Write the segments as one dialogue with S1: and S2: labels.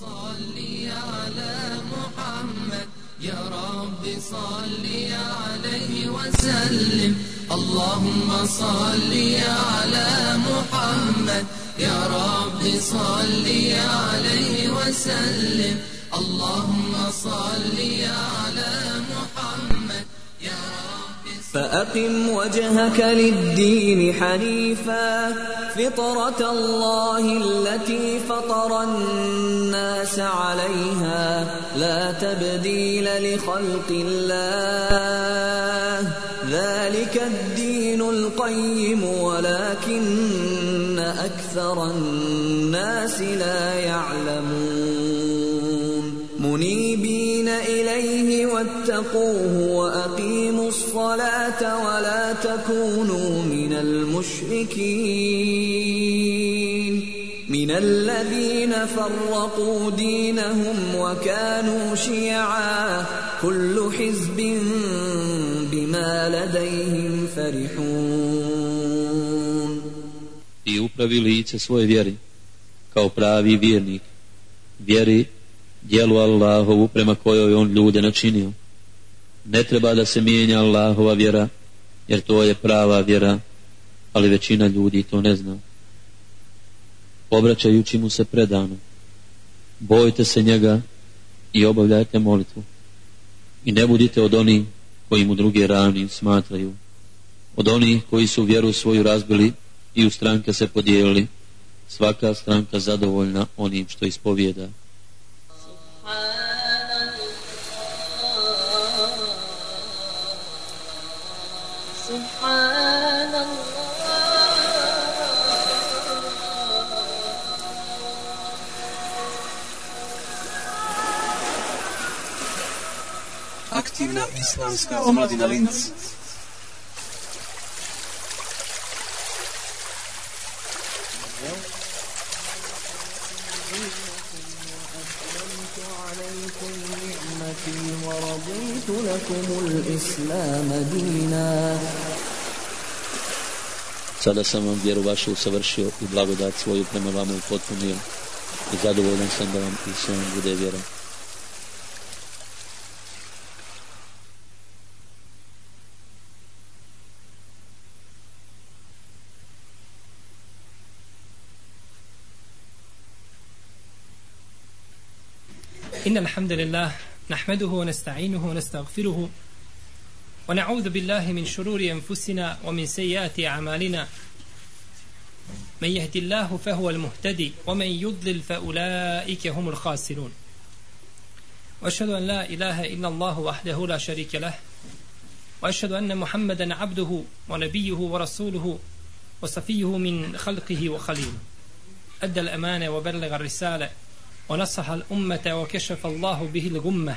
S1: صل على محمد. يا رب عليه وسلم. اللهم صل على محمد. يا رب صل عليه وسلم. اللهم صل على
S2: فأقم وجهك للدين حنيفا. فطرة الله التي فطر الناس عليها لا تبديل لخلق الله. ذلك الدين القيم ولكن أكثر الناس لا يعلمون. منيبين إليه واتقوه وأقيموا الصلاة ولا تكونوا من المشركين من الذين فرقوا دينهم وكانوا شيعا كل حزب بما لديهم فرحون
S3: i upravi lice svoje vjeri kao pravi vjernik vjeri dijelu Allahovu prema kojoj on ljude načinio ne treba da se mijenja Allahova vjera jer to je prava vjera ali većina ljudi to ne zna. Obraćajući mu se predano bojte se njega i obavljajte molitvu. I ne budite od onih koji mu druge ravni smatraju. Od onih koji su vjeru svoju razbili i u stranke se podijelili svaka stranka zadovoljna onim što ispovijeda
S4: Aktivna islamska omladina Linz.
S3: Sada sam vam vjeru vašu usavršio i blagodat svoju prema vama upotpunio i zadovoljan sam da vam i sve vam bude vjera.
S5: إن الحمد لله نحمده ونستعينه ونستغفره ونعوذ بالله من شرور أنفسنا ومن سيئات أعمالنا. من يهد الله فهو المهتدي ومن يضلل فأولئك هم الخاسرون. وأشهد أن لا إله إلا الله وحده لا شريك له وأشهد أن محمدا عبده ونبيه ورسوله وصفيه من خلقه وخليله. أدى الأمانة وبلغ الرسالة ونصح الأمة وكشف الله به الغمة.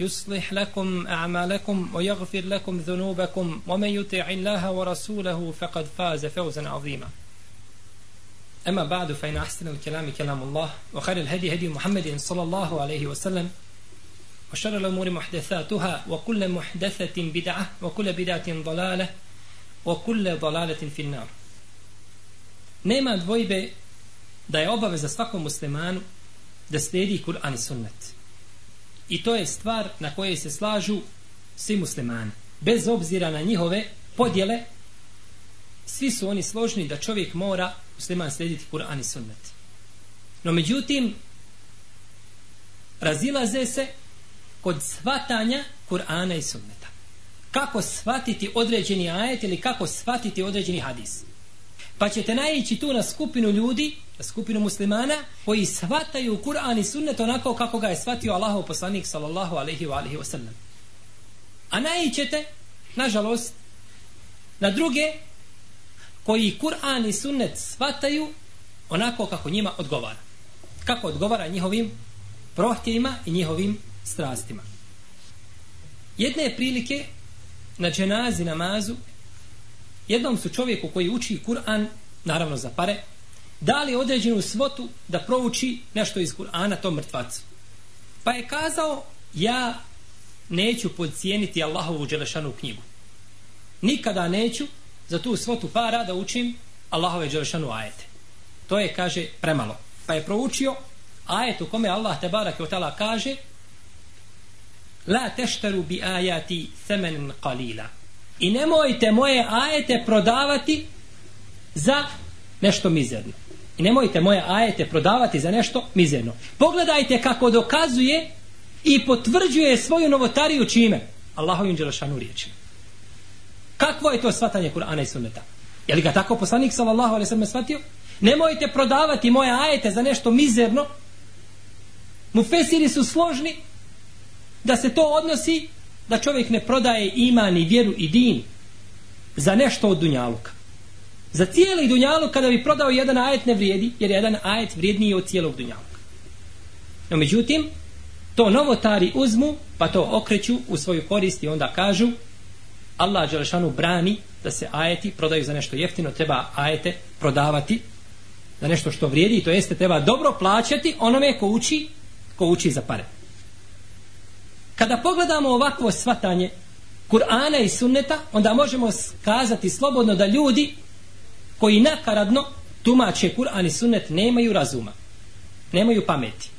S5: يصلح لكم أعمالكم ويغفر لكم ذنوبكم ومن يطع الله ورسوله فقد فاز فوزا عظيما أما بعد فإن أحسن الكلام كلام الله وخير الهدي هدي محمد صلى الله عليه وسلم وشر الأمور محدثاتها وكل محدثة بدعة وكل بدعة ضلالة وكل ضلالة في النار nema dvojbe da je obaveza svakom muslimanu da slijedi Kur'an i sunnet. I to je stvar na kojoj se slažu svi muslimani. Bez obzira na njihove podjele, svi su oni složni da čovjek mora musliman slijediti Kur'an i sunnet. No međutim, razilaze se kod svatanja Kur'ana i sunneta. Kako svatiti određeni ajet ili kako svatiti određeni hadis. Pa ćete naići tu na skupinu ljudi, na skupinu muslimana, koji shvataju Kur'an i sunnet onako kako ga je shvatio Allahov poslanik sallallahu alaihi wa alaihi wa sallam. A naićete, nažalost, na druge koji Kur'an i sunnet shvataju onako kako njima odgovara. Kako odgovara njihovim prohtjevima i njihovim strastima. Jedne prilike na dženazi namazu jednom su čovjeku koji uči Kur'an, naravno za pare, dali određenu svotu da prouči nešto iz Kur'ana tom mrtvacu. Pa je kazao, ja neću podcijeniti Allahovu dželešanu knjigu. Nikada neću za tu svotu para da učim Allahove dželešanu ajete. To je, kaže, premalo. Pa je proučio ajet u kome Allah te barak tala kaže La teštaru bi ajati themen qalila. I nemojte moje ajete prodavati za nešto mizerno. I nemojte moje ajete prodavati za nešto mizerno. Pogledajte kako dokazuje i potvrđuje svoju novotariju čime? Allahovim dželešanu riječima. Kakvo je to svatanje Kur'ana i sunneta? Je li ga tako poslanik sallallahu alaihi sallam shvatio? Nemojte prodavati moje ajete za nešto mizerno. Mufesiri su složni da se to odnosi da čovjek ne prodaje iman i vjeru i din za nešto od dunjaluka. Za cijeli dunjaluk kada bi prodao jedan ajet ne vrijedi, jer jedan ajet vrijedniji od cijelog dunjaluka. No međutim, to novotari uzmu, pa to okreću u svoju korist i onda kažu Allah Đelešanu brani da se ajeti prodaju za nešto jeftino, treba ajete prodavati za nešto što vrijedi, to jeste treba dobro plaćati onome ko uči, ko uči za pare. Kada pogledamo ovakvo svatanje Kur'ana i sunneta, onda možemo kazati slobodno da ljudi koji nakaradno tumače Kur'an i sunnet nemaju razuma. Nemaju pameti.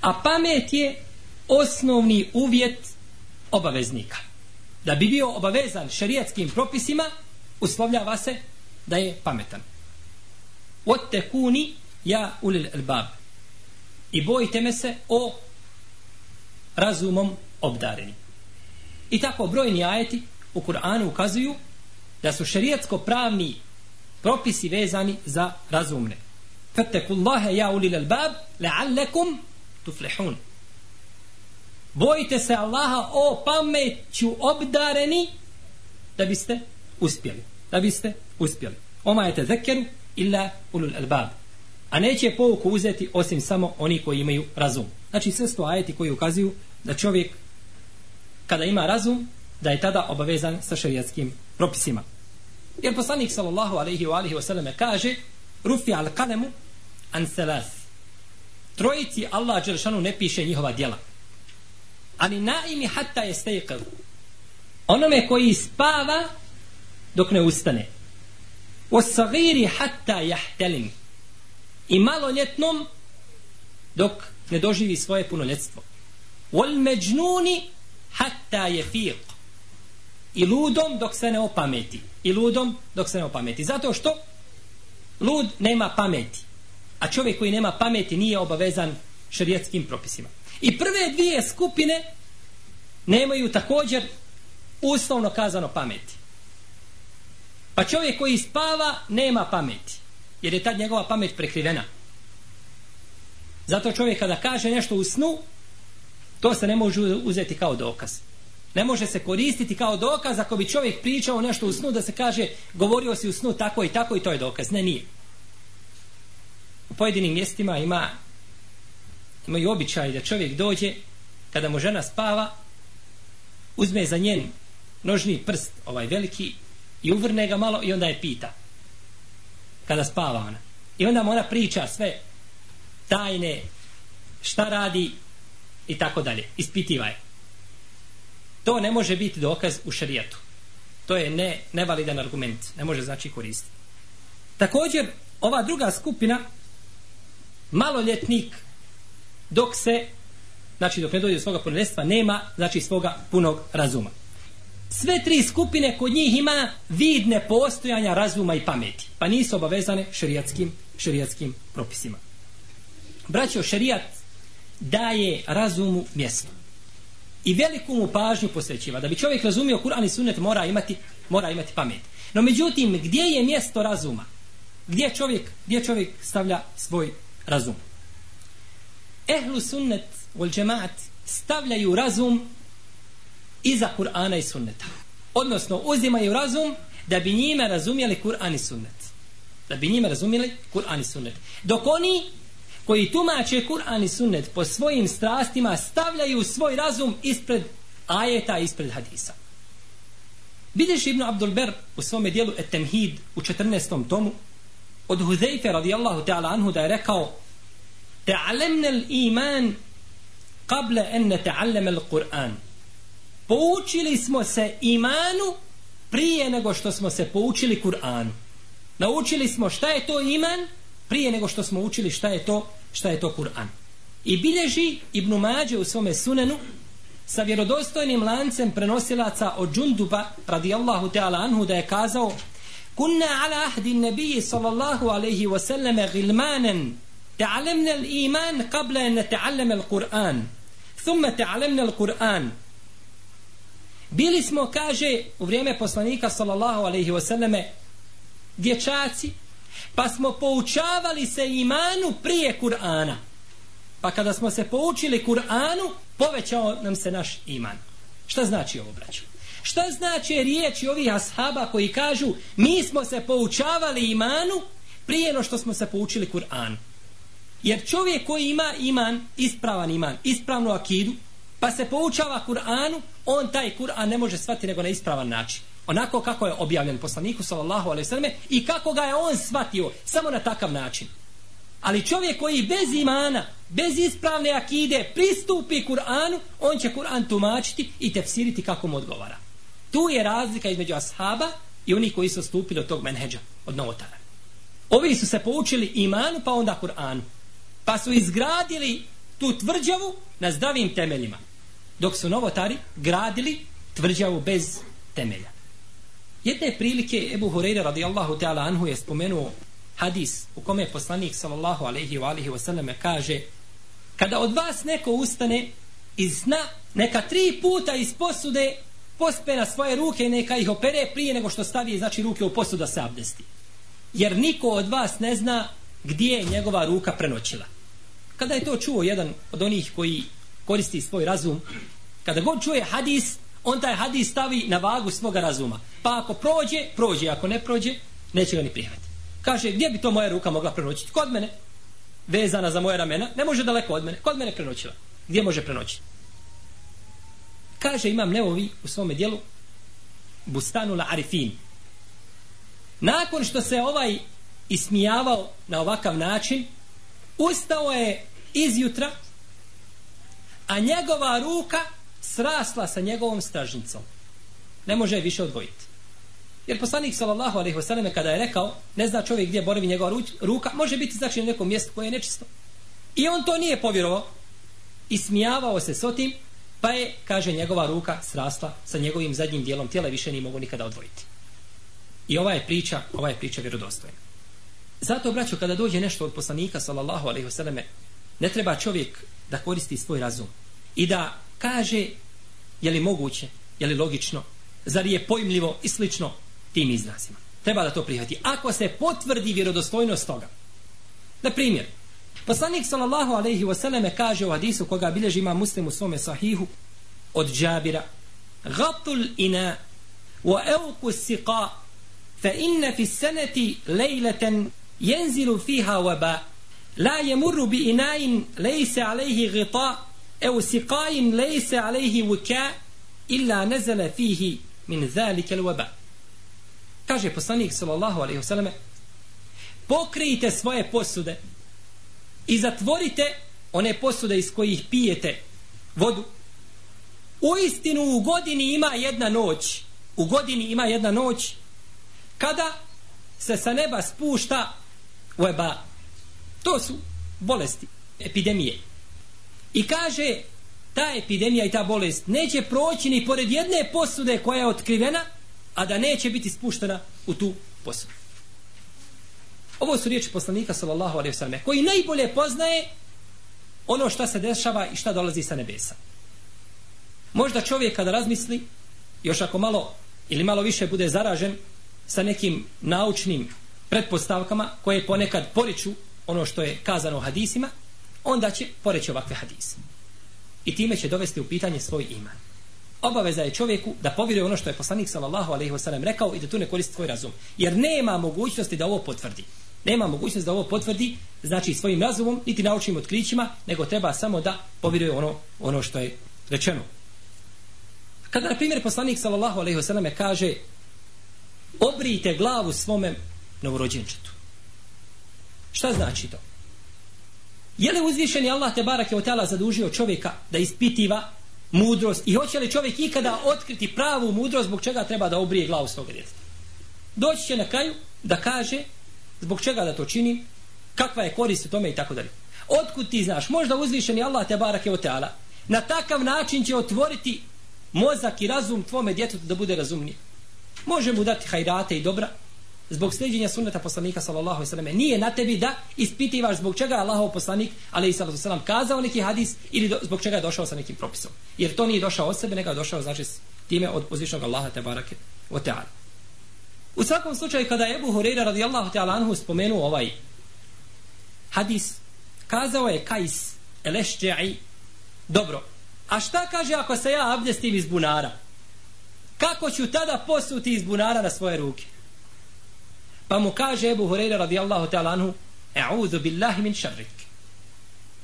S5: A pamet je osnovni uvjet obaveznika. Da bi bio obavezan šerijatskim propisima, uslovljava se da je pametan. Ottekuni ja ulil albab. I bojite me se o razumom obdareni. I tako brojni ajeti u Kur'anu ukazuju da su šerijatsko pravni propisi vezani za razumne. Fattakullaha ja ulil albab la'allakum tuflihun. Bojite se Allaha o pameću obdareni da biste uspjeli. Da biste uspjeli. Oma je te illa ulul albab. A neće pouku uzeti osim samo oni koji imaju razum. Znači sve sto ajeti koji ukazuju da čovjek kada ima razum da je tada obavezan sa šerijatskim propisima. Jer poslanik sallallahu alaihi wa alihi wasallam kaže rufi al kalemu an selas. Trojici Allah Đelšanu ne piše njihova djela. Ali naimi hatta je stejkav. Onome koji spava dok ne ustane. O sagiri hatta jahtelim. I maloljetnom dok ne doživi svoje punoljetstvo. Wal međnuni hatta je fiq. I ludom dok se ne opameti. I ludom dok se ne opameti. Zato što lud nema pameti. A čovjek koji nema pameti nije obavezan šerijetskim propisima. I prve dvije skupine nemaju također uslovno kazano pameti. Pa čovjek koji spava nema pameti. Jer je tad njegova pamet prekrivena. Zato čovjek kada kaže nešto u snu, To se ne može uzeti kao dokaz. Ne može se koristiti kao dokaz ako bi čovjek pričao nešto u snu da se kaže govorio si u snu tako i tako i to je dokaz. Ne, nije. U pojedinim mjestima ima imaju običaj da čovjek dođe kada mu žena spava uzme za njen nožni prst ovaj veliki i uvrne ga malo i onda je pita kada spava ona. I onda mu ona priča sve tajne šta radi i tako dalje. Ispitivaj. To ne može biti dokaz u šerijatu. To je ne, nevalidan argument. Ne može znači koristiti. Također, ova druga skupina, maloljetnik, dok se, znači dok ne dođe do svoga punoljetstva, nema, znači svoga punog razuma. Sve tri skupine kod njih ima vidne postojanja razuma i pameti, pa nisu obavezane šerijatskim, šerijatskim propisima. Braćo, šerijat daje razumu mjesto. I veliku mu pažnju posvećiva. Da bi čovjek razumio Kur'an i Sunnet mora imati, mora imati pamet. No međutim, gdje je mjesto razuma? Gdje čovjek, gdje čovjek stavlja svoj razum? Ehlu Sunnet wal džemaat stavljaju razum iza Kur'ana i Sunneta. Odnosno, uzimaju razum da bi njime razumjeli Kur'an i Sunnet. Da bi njime razumjeli Kur'an i Sunnet. Dok oni koji tumače Kur'an i sunnet po svojim strastima stavljaju svoj razum ispred ajeta ispred hadisa. Vidiš Ibn Abdul Ber u svome dijelu Etemhid u 14. tomu od Huzeyfe radijallahu ta'ala anhu da je rekao Ta'alemna l-iman kable enne ne ta'allama l-Kur'an Poučili smo se imanu prije nego što smo se poučili Kur'anu. Naučili smo šta je to iman prije nego što smo učili šta je to šta je to Kur'an. I bilježi Ibn Mađe u svome sunenu sa vjerodostojnim lancem prenosilaca od Džunduba radijallahu ta'ala anhu da je kazao Kunna ala ahdi nebiji sallallahu alaihi wasallame gilmanen ta'alemna l'iman qabla en ta'alema l'Qur'an thumma ta'alemna l'Qur'an Bili smo, kaže, u vrijeme poslanika sallallahu alaihi wasallame dječaci pa smo poučavali se imanu prije Kur'ana. Pa kada smo se poučili Kur'anu povećao nam se naš iman. Šta znači ovo braćo? Šta znači riječi ovih ashaba koji kažu mi smo se poučavali imanu prije no što smo se poučili Kur'anu. Jer čovjek koji ima iman ispravan iman ispravnu akidu pa se poučava Kur'anu on taj Kur'an ne može shvatiti nego na ispravan način. Onako kako je objavljen poslaniku sallallahu alejhi ve selleme i kako ga je on shvatio samo na takav način. Ali čovjek koji bez imana bez ispravne akide pristupi Kur'anu on će Kur'an tumačiti i tefsiriti kako mu odgovara. Tu je razlika između ashaba i onih koji su stupili od tog menheđa od novotara. Ovi su se poučili imanu pa onda Kur'anu. Pa su izgradili tu tvrđavu na zdravim temeljima dok su novotari gradili tvrđavu bez temelja. Jedne prilike Ebu Hureyre radijallahu ta'ala anhu je spomenuo hadis u kome poslanik sallallahu alaihi wa alihi wasallam kaže kada od vas neko ustane iz sna neka tri puta iz posude pospe na svoje ruke i neka ih opere prije nego što stavi znači ruke u posudu da se abdesti. Jer niko od vas ne zna gdje je njegova ruka prenoćila. Kada je to čuo jedan od onih koji koristi svoj razum kada god čuje hadis on taj hadis stavi na vagu svoga razuma. Pa ako prođe, prođe. Ako ne prođe, neće ga ni prihvatiti. Kaže, gdje bi to moja ruka mogla prenoćiti? Kod mene. Vezana za moje ramena. Ne može daleko od mene. Kod mene prenoćila. Gdje može prenoćiti? Kaže, imam neovi u svome dijelu Bustanu la Arifin. Nakon što se ovaj ismijavao na ovakav način, ustao je iz jutra a njegova ruka srasla sa njegovom stražnicom. Ne može je više odvojiti. Jer poslanik sallallahu alejhi ve selleme kada je rekao, ne zna čovjek gdje boravi njegova ruka, može biti znači na nekom mjestu koje je nečisto. I on to nije povjerovao i smijavao se s otim, pa je, kaže, njegova ruka srasla sa njegovim zadnjim dijelom tijela i više nije mogu nikada odvojiti. I ova je priča, ova je priča vjerodostojna. Zato, braćo, kada dođe nešto od poslanika, sallallahu alejhi ve selleme, ne treba čovjek da koristi svoj razum i da kaže je li moguće, je li logično, zar je pojmljivo i slično tim izrazima. Treba da to prihvati. Ako se potvrdi vjerodostojnost toga. Na primjer, poslanik sallallahu alaihi wasallam kaže u hadisu koga bilježi ima muslim u svome sahihu od džabira Gatul ina wa evku siqa fa inna fi sanati lejleten jenzilu fiha waba la jemurru bi inain lejse alaihi gita أو سقاء ليس عليه وكاء illa نزل fihi min ذلك الوباء كاجه بصنيك sallallahu الله عليه pokrijte svoje posude i zatvorite one posude iz kojih pijete vodu. U istinu u godini ima jedna noć, u godini ima jedna noć, kada se sa neba spušta weba. To su bolesti, epidemije. I kaže, ta epidemija i ta bolest neće proći ni pored jedne posude koja je otkrivena, a da neće biti spuštena u tu posudu. Ovo su riječi poslanika sallallahu alaihi sallam koji najbolje poznaje ono šta se dešava i šta dolazi sa nebesa. Možda čovjek kada razmisli, još ako malo ili malo više bude zaražen sa nekim naučnim pretpostavkama koje ponekad poriču ono što je kazano u hadisima, onda će poreći ovakve hadise. I time će dovesti u pitanje svoj iman. Obaveza je čovjeku da povjeruje ono što je poslanik sallallahu alejhi ve sellem rekao i da tu ne koristi svoj razum. Jer nema mogućnosti da ovo potvrdi. Nema mogućnosti da ovo potvrdi, znači svojim razumom, niti naučnim otkrićima, nego treba samo da povjeruje ono, ono što je rečeno. Kada, na primjer, poslanik sallallahu alejhi ve sellem kaže obrijte glavu svome novorođenčetu. Šta znači to? Je li uzvišeni Allah te barake od tela zadužio čovjeka da ispitiva mudrost i hoće li čovjek ikada otkriti pravu mudrost zbog čega treba da obrije glavu svoga djeteta? Doći će na kraju da kaže zbog čega da to čini, kakva je korist u tome i tako dalje. Otkud ti znaš? Možda uzvišeni Allah te barake od tela na takav način će otvoriti mozak i razum tvome djetetu da bude razumniji. Može mu dati hajrate i dobra, zbog sljeđenja sunneta poslanika sallallahu alejhi ve selleme nije na tebi da ispitivaš zbog čega je Allahov poslanik alejhi salatu vesselam kazao neki hadis ili do, zbog čega je došao sa nekim propisom. Jer to nije došao od sebe nego je došao znači time od uzvišenog Allaha te barake ve taala u svakom slučaju kada je Abu Hurajra radijallahu ta'ala anhu spomenuo ovaj hadis kazao je Kais Elešđa'i dobro a šta kaže ako se ja abdestim iz bunara? Kako ću tada posuti iz bunara na svoje ruke? Pa mu kaže Ebu Hureyre radijallahu ta'ala anhu E'udhu billahi min šarrik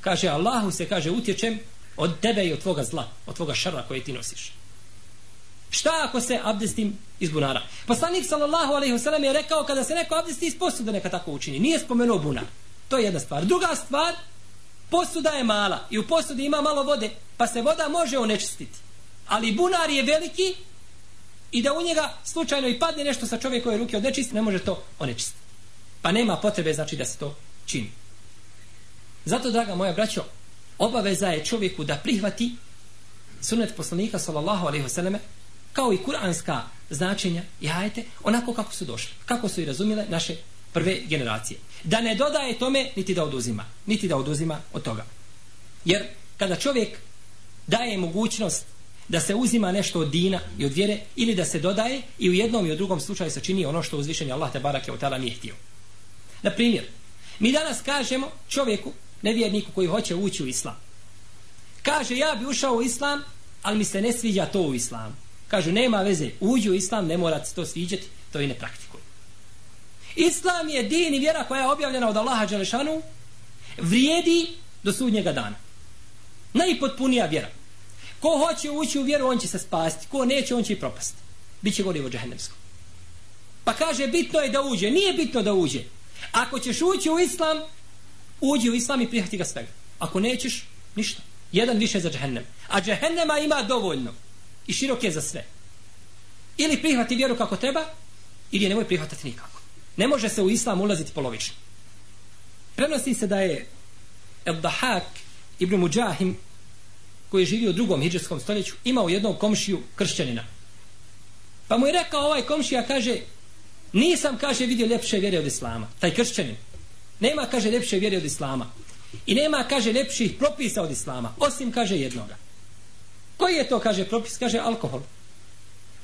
S5: Kaže Allahu se kaže utječem od tebe i od tvoga zla od tvoga šara koje ti nosiš Šta ako se abdestim iz bunara? Poslanik sallallahu alaihi wasallam je rekao kada se neko abdesti iz posuda neka tako učini. Nije spomenuo bunar. To je jedna stvar. Druga stvar, posuda je mala i u posudi ima malo vode, pa se voda može onečistiti. Ali bunar je veliki i da u njega slučajno i padne nešto sa čovjekove ruke od nečist, ne može to onečistiti. Pa nema potrebe znači da se to čini. Zato, draga moja braćo, obaveza je čovjeku da prihvati sunet poslanika sallallahu alaihi wasallam kao i kuranska značenja i hajte onako kako su došli, kako su i razumile naše prve generacije. Da ne dodaje tome niti da oduzima, niti da oduzima od toga. Jer kada čovjek daje mogućnost da se uzima nešto od dina i od vjere ili da se dodaje i u jednom i u drugom slučaju se čini ono što uzvišenje Allah te barake od tada nije htio. Na primjer, mi danas kažemo čovjeku, nevjerniku koji hoće ući u islam. Kaže, ja bi ušao u islam, ali mi se ne sviđa to u islamu. Kažu, nema veze, uđi u islam, ne mora se to sviđati, to i ne praktikuj. Islam je din i vjera koja je objavljena od Allaha Đelešanu, vrijedi do sudnjega dana. Najpotpunija vjera. Ko hoće ući u vjeru, on će se spasti. Ko neće, on će i propasti. Biće gorivo džahennemsko. Pa kaže, bitno je da uđe. Nije bitno da uđe. Ako ćeš ući u islam, uđi u islam i prihvati ga svega. Ako nećeš, ništa. Jedan više za džahennem. A džahennema ima dovoljno. I širok je za sve. Ili prihvati vjeru kako treba, ili je nemoj prihvatati nikako. Ne može se u islam ulaziti polovično. Prenosi se da je Ebdahak ibn Mujahim koji je živio u drugom hijđarskom stoljeću, imao jednog komšiju kršćanina. Pa mu je rekao ovaj komšija, kaže, nisam, kaže, vidio ljepše vjere od islama. Taj kršćanin. Nema, kaže, ljepše vjere od islama. I nema, kaže, ljepših propisa od islama. Osim, kaže, jednoga. Koji je to, kaže, propis? Kaže, alkohol.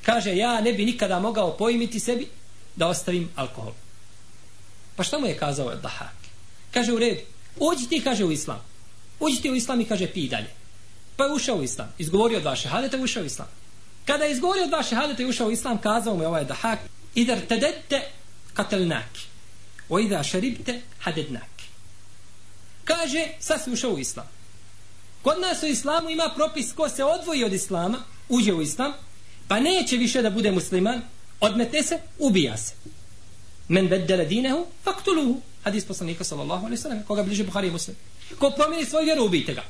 S5: Kaže, ja ne bi nikada mogao pojmiti sebi da ostavim alkohol. Pa šta mu je kazao Dahak? Kaže, u redu. Uđi ti, kaže, u islam. Uđi ti u islam i kaže, pi dalje. Pa je ušao u islam. Izgovorio dva šehadeta i ušao u islam. Kada je izgovorio dva šehadeta i ušao u islam, kazao mu je ovaj dahak, idar tedete katelnaki. O idar šeribte hadednaki. Kaže, sad si ušao u islam. Kod nas u islamu ima propis ko se odvoji od islama, uđe u islam, pa neće više da bude musliman, odmete se, ubija se. Men beddele dinehu, faktuluhu. Hadis poslanika sallallahu alaihi sallam, koga bliže Buhari i muslim. Ko promijeni svoju vjeru, ubijte ga.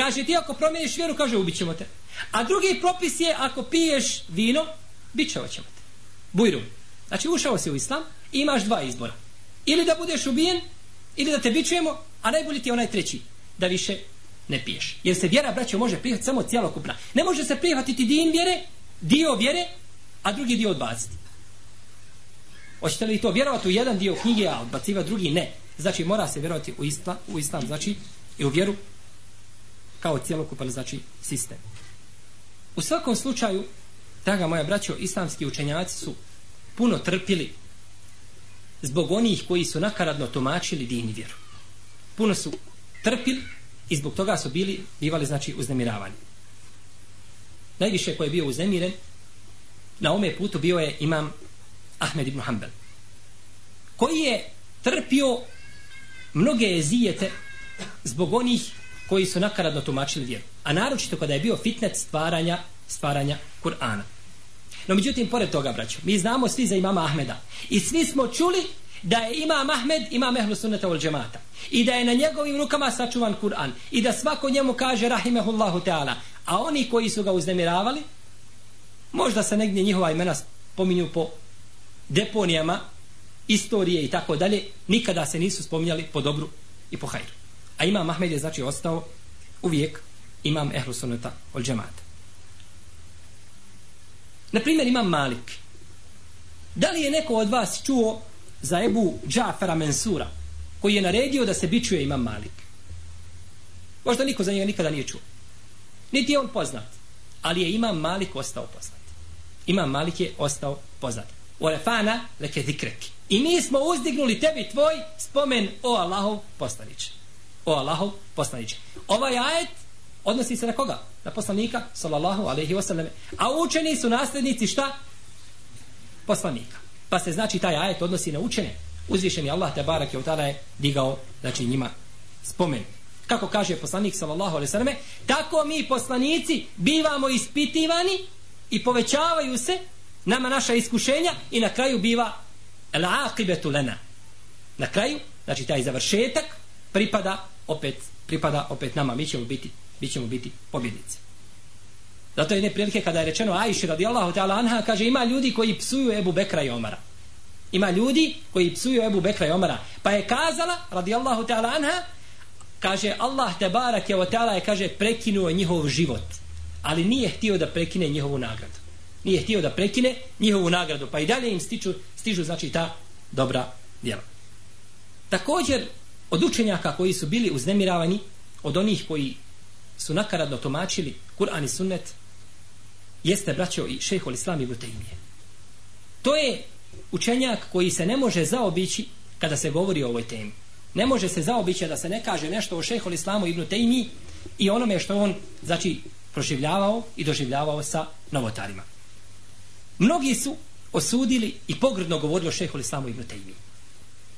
S5: Kaže ti ako promijeniš vjeru, kaže ubićemo te. A drugi propis je ako piješ vino, bit ćemo te. Bujrum. Znači ušao si u islam i imaš dva izbora. Ili da budeš ubijen, ili da te bićujemo, a najbolji ti je onaj treći. Da više ne piješ. Jer se vjera, braćo, može prihvatiti samo cijelokupna. Ne može se prihvatiti din vjere, dio vjere, a drugi dio odbaciti. Hoćete li to vjerovati u jedan dio knjige, a odbaciva drugi? Ne. Znači mora se vjerovati u islam, u islam znači i u vjeru kao cjelokupan znači sistem. U svakom slučaju, draga moja braćo, islamski učenjaci su puno trpili zbog onih koji su nakaradno tomačili din i vjeru. Puno su trpili i zbog toga su bili, bivali znači uznemiravani. Najviše koji je bio uznemiren na ome putu bio je imam Ahmed ibn Hanbel koji je trpio mnoge ezijete zbog onih koji su nakaradno tumačili vjeru. A naročito kada je bio fitnet stvaranja stvaranja Kur'ana. No međutim, pored toga, braćo, mi znamo svi za imama Ahmeda. I svi smo čuli da je imam Ahmed imam ehlu sunnata wal džemata. I da je na njegovim rukama sačuvan Kur'an. I da svako njemu kaže rahimehullahu ta'ala. A oni koji su ga uznemiravali, možda se negdje njihova imena spominju po deponijama, istorije i tako dalje, nikada se nisu spominjali po dobru i po hajru. A imam Ahmed je znači ostao uvijek imam ehlu sunneta wal džemata. Na primjer imam Malik. Da li je neko od vas čuo za Ebu Džafera Mensura koji je naredio da se bičuje imam Malik? Možda niko za njega nikada nije čuo. Niti je on poznat. Ali je imam Malik ostao poznat. Imam Malik je ostao poznat. U Orefana leke zikreki. I mi smo uzdignuli tebi tvoj spomen o Allahov poslaniče. O Allahov poslaniče. Ovaj ajet odnosi se na koga? Na poslanika, sallallahu alaihi wasallam. A učeni su nasljednici šta? Poslanika. Pa se znači taj ajet odnosi na učene. Uzvišeni Allah te barak je od tada je digao znači njima spomen. Kako kaže poslanik sallallahu alaihi wasallam, tako mi poslanici bivamo ispitivani i povećavaju se nama naša iskušenja i na kraju biva l'aqibetu lena. Na kraju, znači taj završetak pripada opet pripada opet nama. Mi ćemo biti mi ćemo biti pobjednici. Zato je neprilike kada je rečeno Ajši radijallahu ta'ala anha, kaže ima ljudi koji psuju Ebu Bekra i Omara. Ima ljudi koji psuju Ebu Bekra i Omara. Pa je kazala, radijallahu ta'ala anha, kaže Allah te barak je ta'ala je kaže prekinuo njihov život. Ali nije htio da prekine njihovu nagradu. Nije htio da prekine njihovu nagradu. Pa i dalje im stiču, stižu znači ta dobra djela. Također, od učenjaka koji su bili uznemiravani, od onih koji su nakaradno tomačili Kur'an i Sunnet jeste braćo i šehol Islam i Butejmije. To je učenjak koji se ne može zaobići kada se govori o ovoj temi. Ne može se zaobići da se ne kaže nešto o šehol Islamu i Butejmiji i onome što on znači proživljavao i doživljavao sa novotarima. Mnogi su osudili i pogrdno govorili o šehol Islamu i Butejmiji.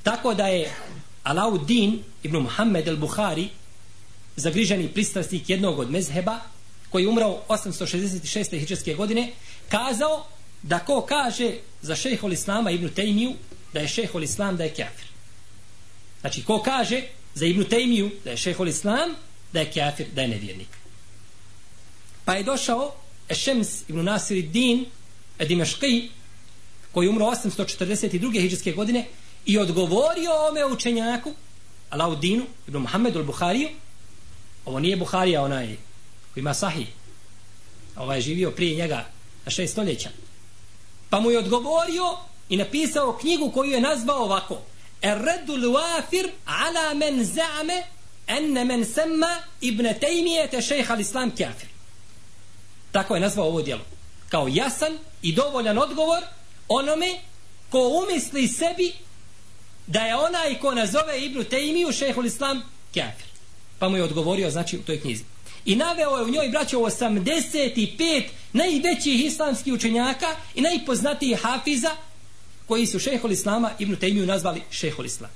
S5: Tako da je Alauddin ibn Muhammed al-Bukhari, zagriženi pristrasnik jednog od mezheba koji je umrao 866. hiđarske godine kazao da ko kaže za šehol Islama Ibnu Tejmiju da je šehol Islam da je kafir znači ko kaže za Ibnu Tejmiju da je šehol Islam da je kafir da je nevjernik pa je došao Ešems ibn Nasir Din Edimeški koji je umro 842. hiđarske godine i odgovorio ome učenjaku Alaudinu ibn Muhammedu al-Bukhariju Ovo nije Buharija onaj koji ima sahih. Ovaj je živio prije njega na šest stoljeća. Pa mu je odgovorio i napisao knjigu koju je nazvao ovako. Erredu luafir ala men zame enne men semma ibn Tejmijete šeha islam kafir. Tako je nazvao ovo djelo. Kao jasan i dovoljan odgovor onome ko umisli sebi da je onaj ko nazove Ibnu Tejmiju šehol islam kafir. Pa mu je odgovorio znači u toj knjizi. I naveo je u njoj braćo 85 najvećih islamskih učenjaka i najpoznatijih hafiza koji su šehol islama Ibnu Taymiju nazvali šehol islam.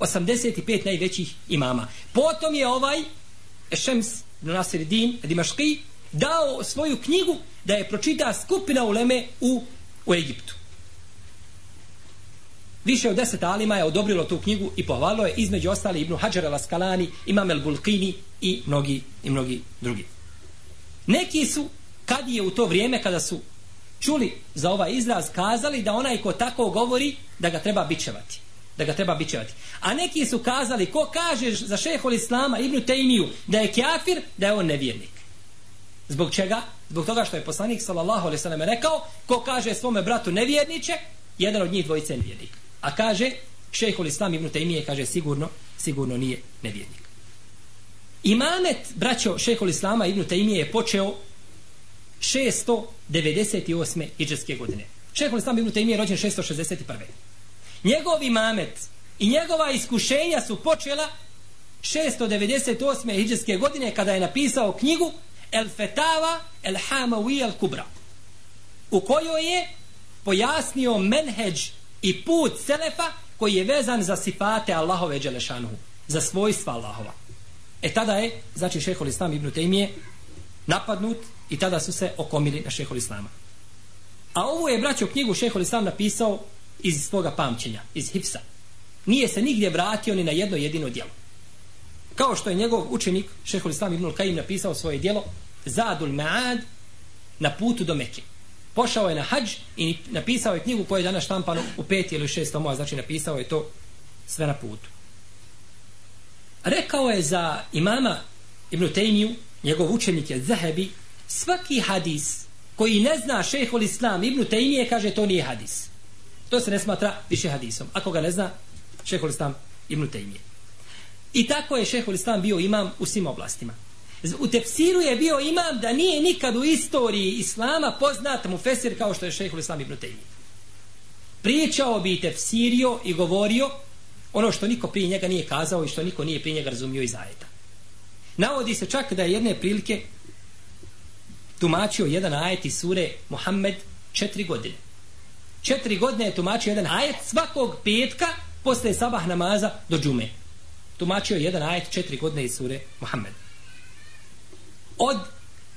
S5: 85 najvećih imama. Potom je ovaj Šems Nasir Din Dimaški dao svoju knjigu da je pročita skupina uleme u, u Egiptu. Više od deset alima je odobrilo tu knjigu i pohvalilo je između ostali Ibnu Hajar al-Askalani, Imam el-Bulqini i mnogi, i mnogi drugi. Neki su, kad je u to vrijeme kada su čuli za ovaj izraz, kazali da onaj ko tako govori, da ga treba bičevati. Da ga treba bičevati. A neki su kazali, ko kaže za šehol Islama, Ibnu Tejmiju, da je kjafir, da je on nevjernik. Zbog čega? Zbog toga što je poslanik sallallahu alejhi ve sellem rekao, ko kaže svome bratu nevjerniče, jedan od njih dvojice je nevjernik. A kaže, šehol islam ibn Taymije kaže sigurno, sigurno nije nevjernik. Imamet, braćo, ul islama ibn Taymije je počeo 698. iđeske godine. Šehol islam ibn Taymije je rođen 661. Njegov imamet i njegova iskušenja su počela 698. iđeske godine kada je napisao knjigu El Fetava El Hamawi El Kubra u kojoj je pojasnio menheđ i put Selefa koji je vezan za sifate Allahove Đelešanuhu, za svojstva Allahova. E tada je, znači šehol Islam ibn Tejmije napadnut i tada su se okomili na šehol Islama. A ovo je braćo knjigu šehol Islam napisao iz svoga pamćenja, iz hipsa. Nije se nigdje vratio ni na jedno jedino djelo. Kao što je njegov učenik šehol Islam ibn Kajim napisao svoje djelo Zadul Ma'ad na putu do Mekke. Pošao je na hađ i napisao je knjigu koja je danas štampano u pet ili šest tomova, znači napisao je to sve na putu. Rekao je za imama Ibn Tejmiju, njegov učenik je Zahebi, svaki hadis koji ne zna šehol Islam Ibn Tejmije, kaže to nije hadis. To se ne smatra više hadisom. Ako ga ne zna, šehol Islam Ibn Tejmije. I tako je šehol Islam bio imam u svim oblastima. U tefsiru je bio imam da nije nikad u istoriji Islama poznat mu fesir kao što je šehol Islam Ibn Taymi. Pričao bi tefsirio i govorio ono što niko prije njega nije kazao i što niko nije prije njega razumio iz ajeta. Navodi se čak da je jedne prilike tumačio jedan ajet iz sure Muhammed četiri godine. Četiri godine je tumačio jedan ajet svakog petka posle sabah namaza do džume. Tumačio je jedan ajet četiri godine iz sure Muhammed. Od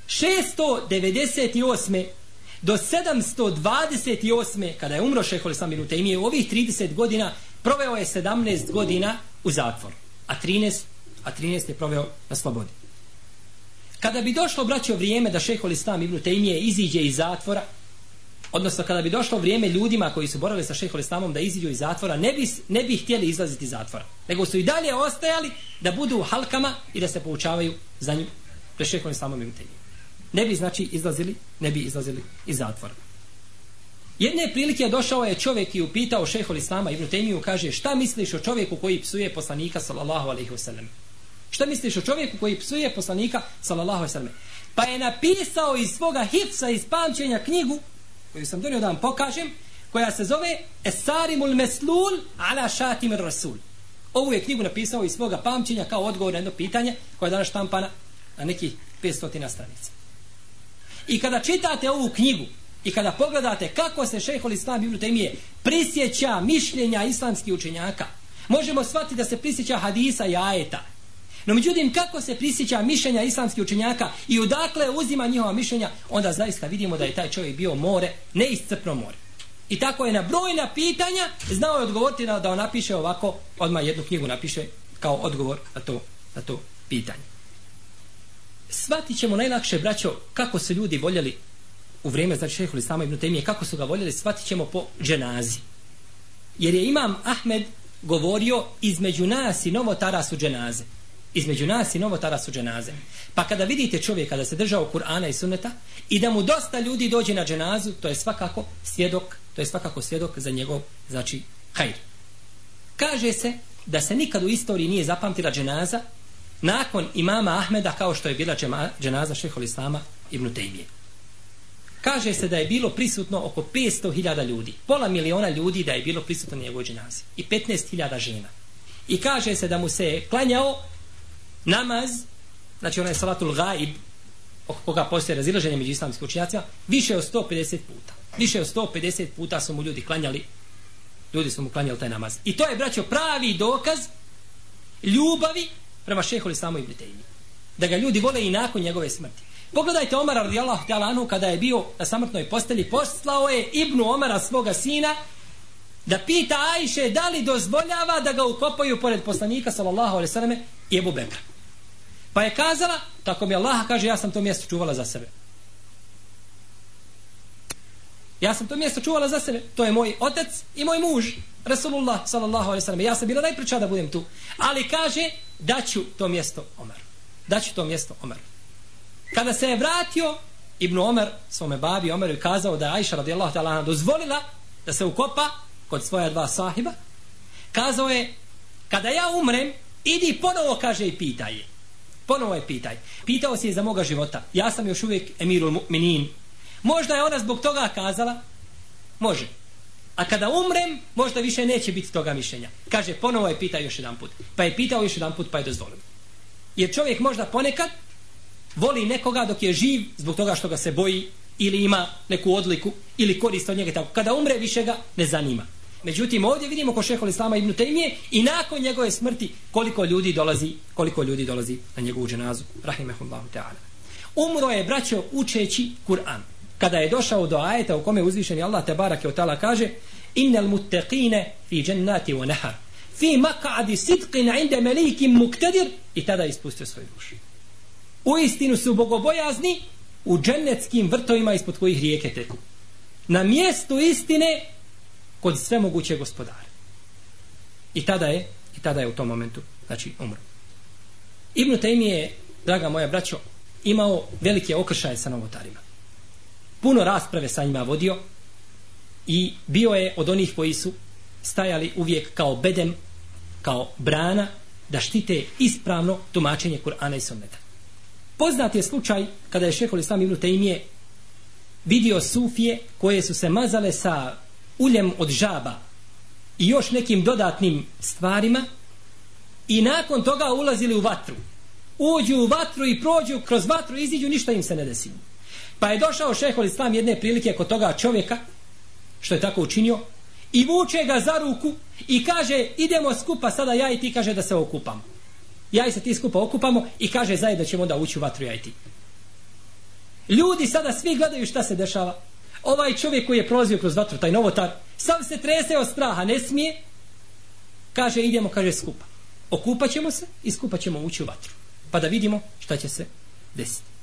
S5: 698 do 728. kada je umro šehol Islam bin Utaymije u ovih 30 godina proveo je 17 godina u zatvor a 13 a 13 je proveo na slobodi kada bi došlo braćo vrijeme da šehol Islam ibn Taymije iziđe iz zatvora odnosno kada bi došlo vrijeme ljudima koji su borali sa šehol Islamom da iziđu iz zatvora ne bi, ne bi htjeli izlaziti iz zatvora nego su i dalje ostajali da budu u halkama i da se poučavaju za njim pre šehol Islamom ibn ne bi znači izlazili ne bi izlazili iz zatvora. Jedne prilike je došao je čovjek i upitao šehol Islama Ibn Temiju, kaže šta misliš o čovjeku koji psuje poslanika sallallahu alaihi wasallam šta misliš o čovjeku koji psuje poslanika sallallahu alaihi wasallam pa je napisao iz svoga hifsa iz pamćenja knjigu koju sam donio da vam pokažem koja se zove Esarimul Meslul ala šatim rasul ovu je knjigu napisao iz svoga pamćenja kao odgovor na jedno pitanje koje je danas štampana na nekih 500 stranica i kada čitate ovu knjigu I kada pogledate kako se šehol Islam Ibn Temije prisjeća mišljenja islamskih učenjaka, možemo shvatiti da se prisjeća hadisa i ajeta. No međutim, kako se prisjeća mišljenja islamskih učenjaka i odakle uzima njihova mišljenja, onda zaista vidimo da je taj čovjek bio more, neiscrpno more. I tako je na brojna pitanja znao je odgovoriti na, da on napiše ovako, odmah jednu knjigu napiše kao odgovor na to, na to pitanje shvatit ćemo najlakše, braćo, kako su ljudi voljeli u vrijeme znači šehhul Islama ibn Temije, kako su ga voljeli shvatit ćemo po dženazi. Jer je imam Ahmed govorio između nas i novotara su dženaze. Između nas i novotara su dženaze. Pa kada vidite čovjeka da se držao Kur'ana i sunneta i da mu dosta ljudi dođe na dženazu to je svakako svjedok to je svakako svjedok za njegov znači hajr. Kaže se da se nikad u istoriji nije zapamtila dženaza nakon imama Ahmeda kao što je bila dženaza šehol Islama ibn Tejmije. kaže se da je bilo prisutno oko 500.000 ljudi. Pola miliona ljudi da je bilo prisutno na njegovoj dženazi. I 15.000 žena. I kaže se da mu se klanjao namaz, znači onaj salatul gaib, oko koga postoje razilaženje među islamskim učinjacima, više od 150 puta. Više od 150 puta su mu ljudi klanjali, ljudi su mu klanjali taj namaz. I to je, braćo, pravi dokaz ljubavi prema šeholi samo ibn Tejmi. Da ga ljudi vole i nakon njegove smrti. Pogledajte Omara radijallahu ta'ala anhu kada je bio na samrtnoj postelji, poslao je Ibnu Omara svoga sina da pita Ajše da li dozvoljava da ga ukopaju pored poslanika sallallahu alaihi sallame i Ebu Bekra. Pa je kazala, tako mi Allah kaže, ja sam to mjesto čuvala za sebe. Ja sam to mjesto čuvala za sebe. To je moj otac i moj muž, Rasulullah sallallahu alaihi sallam. Ja sam bila najpriča da budem tu. Ali kaže, daću to mjesto Omeru. Daću to mjesto Omeru. Kada se je vratio Ibn Omer, svome babi Omeru i kazao da je Aisha radijallahu ta'ala dozvolila da se ukopa kod svoja dva sahiba, kazao je, kada ja umrem, idi ponovo, kaže i pitaj je. Ponovo je pitaj. Pitao si je za moga života. Ja sam još uvijek emirul mu'minin. Možda je ona zbog toga kazala, može. A kada umrem, možda više neće biti toga mišljenja. Kaže, ponovo je pitao još jedan put. Pa je pitao još jedan put, pa je dozvolio. Jer čovjek možda ponekad voli nekoga dok je živ zbog toga što ga se boji ili ima neku odliku ili korist od njega tako. Kada umre više ga ne zanima. Međutim, ovdje vidimo ko šehol Islama ibn Tejmije i nakon njegove smrti koliko ljudi dolazi, koliko ljudi dolazi na njegovu dženazu. Rahimehullahu ta'ala. Umro je, braćo, učeći Kur'an. Kada je došao do ajeta u kome uzvišeni Allah te barake otala kaže Innal muttaqine fi jannati wa nahar fi maq'adi sidqin inda malikin muktedir i tada ispustio svoju dušu. U istinu su bogobojazni u džennetskim vrtovima ispod kojih rijeke teku. Na mjestu istine kod sve moguće gospodara I tada je, i tada je u tom momentu, znači umro. Ibn Taymi je, draga moja braćo, imao velike okršaje sa novotarima. Puno rasprave sa njima vodio i bio je od onih koji su stajali uvijek kao bedem, kao brana, da štite ispravno tumačenje Kur'ana i Sunneta. Poznat je slučaj kada je šehol Islam Ibn Taymije vidio sufije koje su se mazale sa uljem od žaba i još nekim dodatnim stvarima i nakon toga ulazili u vatru. Uđu u vatru i prođu kroz vatru i iziđu, ništa im se ne desi. Pa je došao šehol Islam jedne prilike kod toga čovjeka, što je tako učinio, i vuče ga za ruku i kaže idemo skupa sada ja i ti kaže da se okupamo. Ja i se ti skupa okupamo i kaže zajedno ćemo onda ući u vatru ja i ti. Ljudi sada svi gledaju šta se dešava. Ovaj čovjek koji je prolazio kroz vatru, taj novotar, sam se trese od straha, ne smije. Kaže, idemo, kaže, skupa. Okupat ćemo se i skupa ćemo ući u vatru. Pa da vidimo šta će se desiti.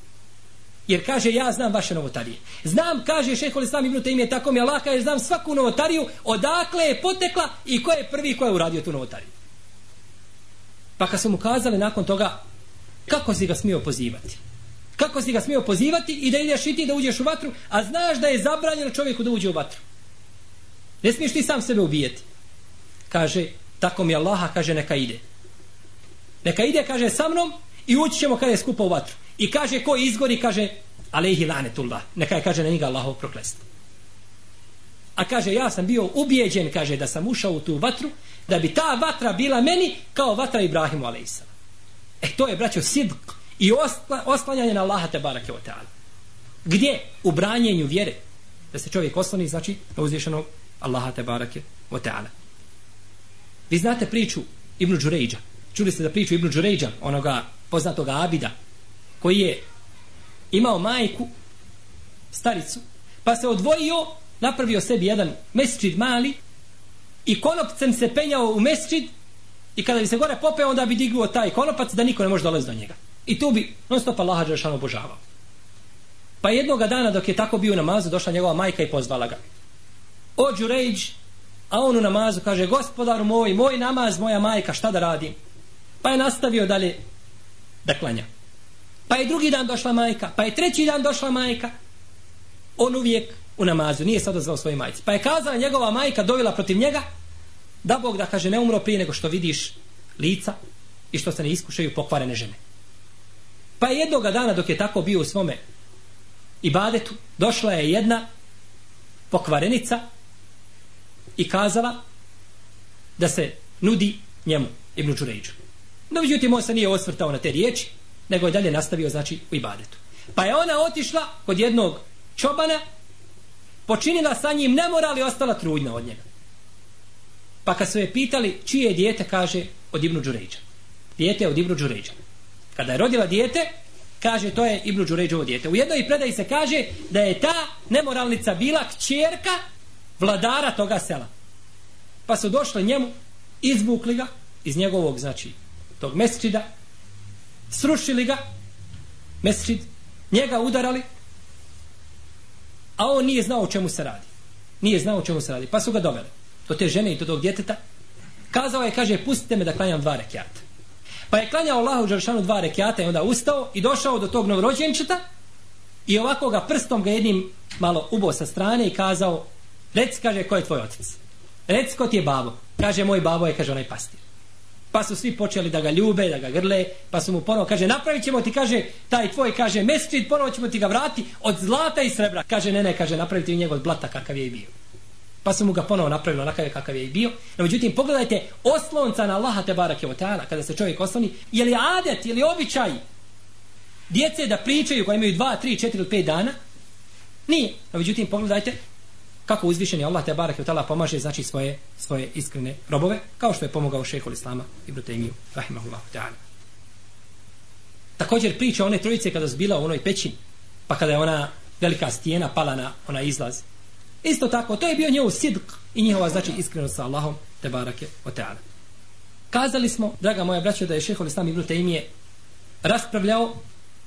S5: Jer kaže, ja znam vaše novotarije. Znam, kaže šehol Islam ibn ime tako mi Allah kaže, znam svaku novotariju, odakle je potekla i ko je prvi ko je uradio tu novotariju. Pa kad su mu kazali nakon toga, kako si ga smio pozivati? Kako si ga smio pozivati i da ideš i ti da uđeš u vatru, a znaš da je zabranjeno čovjeku da uđe u vatru. Ne smiješ ti sam sebe ubijeti. Kaže, tako mi Allaha, kaže, neka ide. Neka ide, kaže, sa mnom i ući ćemo kada je skupa u vatru. I kaže, ko izgori, kaže, alejhi lanetullah. Neka je, kaže, na njega Allahov proklestvo. A kaže, ja sam bio ubijeđen, kaže, da sam ušao u tu vatru, da bi ta vatra bila meni kao vatra Ibrahimu alejsa. E to je, braćo, sidq i osla, oslanjanje na Allaha te barake o teala. Gdje? U branjenju vjere. Da se čovjek osloni, znači, na uzvišenog Allaha te barake o teala. Vi znate priču Ibnu Đurejđa. Čuli ste da priču Ibnu Đurejđa, onoga poznatog Abida, koji je imao majku, staricu, pa se odvojio, napravio sebi jedan mesčid mali i konopcem se penjao u mesčid i kada bi se gore popeo, onda bi digao taj konopac da niko ne može dolaziti do njega. I tu bi non stop Allah Đeršanu obožavao. Pa jednoga dana dok je tako bio u namazu, došla njegova majka i pozvala ga. O Đurejđ, a on u namazu kaže, gospodaru moj, moj namaz, moja majka, šta da radim? Pa je nastavio dalje da klanja. Pa je drugi dan došla majka, pa je treći dan došla majka. On uvijek u namazu, nije se odazvao svoje majci. Pa je kazala njegova majka, dovila protiv njega, da Bog da kaže ne umro prije nego što vidiš lica i što se ne iskušaju pokvarene žene. Pa je jednoga dana dok je tako bio u svome ibadetu, došla je jedna pokvarenica i kazala da se nudi njemu, Ibnu Đurejđu. No, međutim, on se nije osvrtao na te riječi, nego je dalje nastavio, znači, u ibadetu. Pa je ona otišla kod jednog čobana, počinila sa njim nemoral i ostala trudna od njega. Pa kad su je pitali čije je dijete, kaže, od Ibnu Đurejđa. Dijete od Ibnu Đurejđa. Kada je rodila dijete, kaže, to je Ibnu Đurejđovo dijete. U jednoj predaji se kaže da je ta nemoralnica bila kćerka vladara toga sela. Pa su došli njemu, izvukli ga iz njegovog, znači, tog mesečida, srušili ga, mesčid, njega udarali, a on nije znao o čemu se radi. Nije znao o čemu se radi. Pa su ga doveli do te žene i do tog djeteta. Kazao je, kaže, pustite me da klanjam dva rekiata. Pa je klanjao Allahu Đaršanu dva rekiata i onda ustao i došao do tog novorođenčeta i ovako ga prstom ga jednim malo ubo sa strane i kazao, reci, kaže, ko je tvoj otac? Reci, ko ti je babo? Kaže, moj babo je, kaže, onaj pastir pa su svi počeli da ga ljube, da ga grle, pa su mu ponovo, kaže, napravit ćemo ti, kaže, taj tvoj, kaže, mesčit, ponovo ćemo ti ga vrati od zlata i srebra. Kaže, ne, ne, kaže, napraviti ti njegov blata kakav je i bio. Pa su mu ga ponovo napravili onakav kakav je i bio. No, međutim, pogledajte, oslonca na Allaha te barake o teala, kada se čovjek osloni, je li adet, je li običaj djece da pričaju koja imaju 2, 3, 4 ili 5 dana? Nije. No, međutim, pogledajte, kako uzvišeni Allah te bareke tala pomaže znači svoje svoje iskrene robove kao što je pomogao šejhul islama Ibn Taymiju rahimehullah taala. Također priča one trojice kada su bila u onoj pećini pa kada je ona velika stijena pala na ona izlaz. Isto tako to je bio njegov sidq i njihova znači iskrenost sa Allahom te barake o taala. Kazali smo draga moja braćo da je šejhul islam Ibn Taymije raspravljao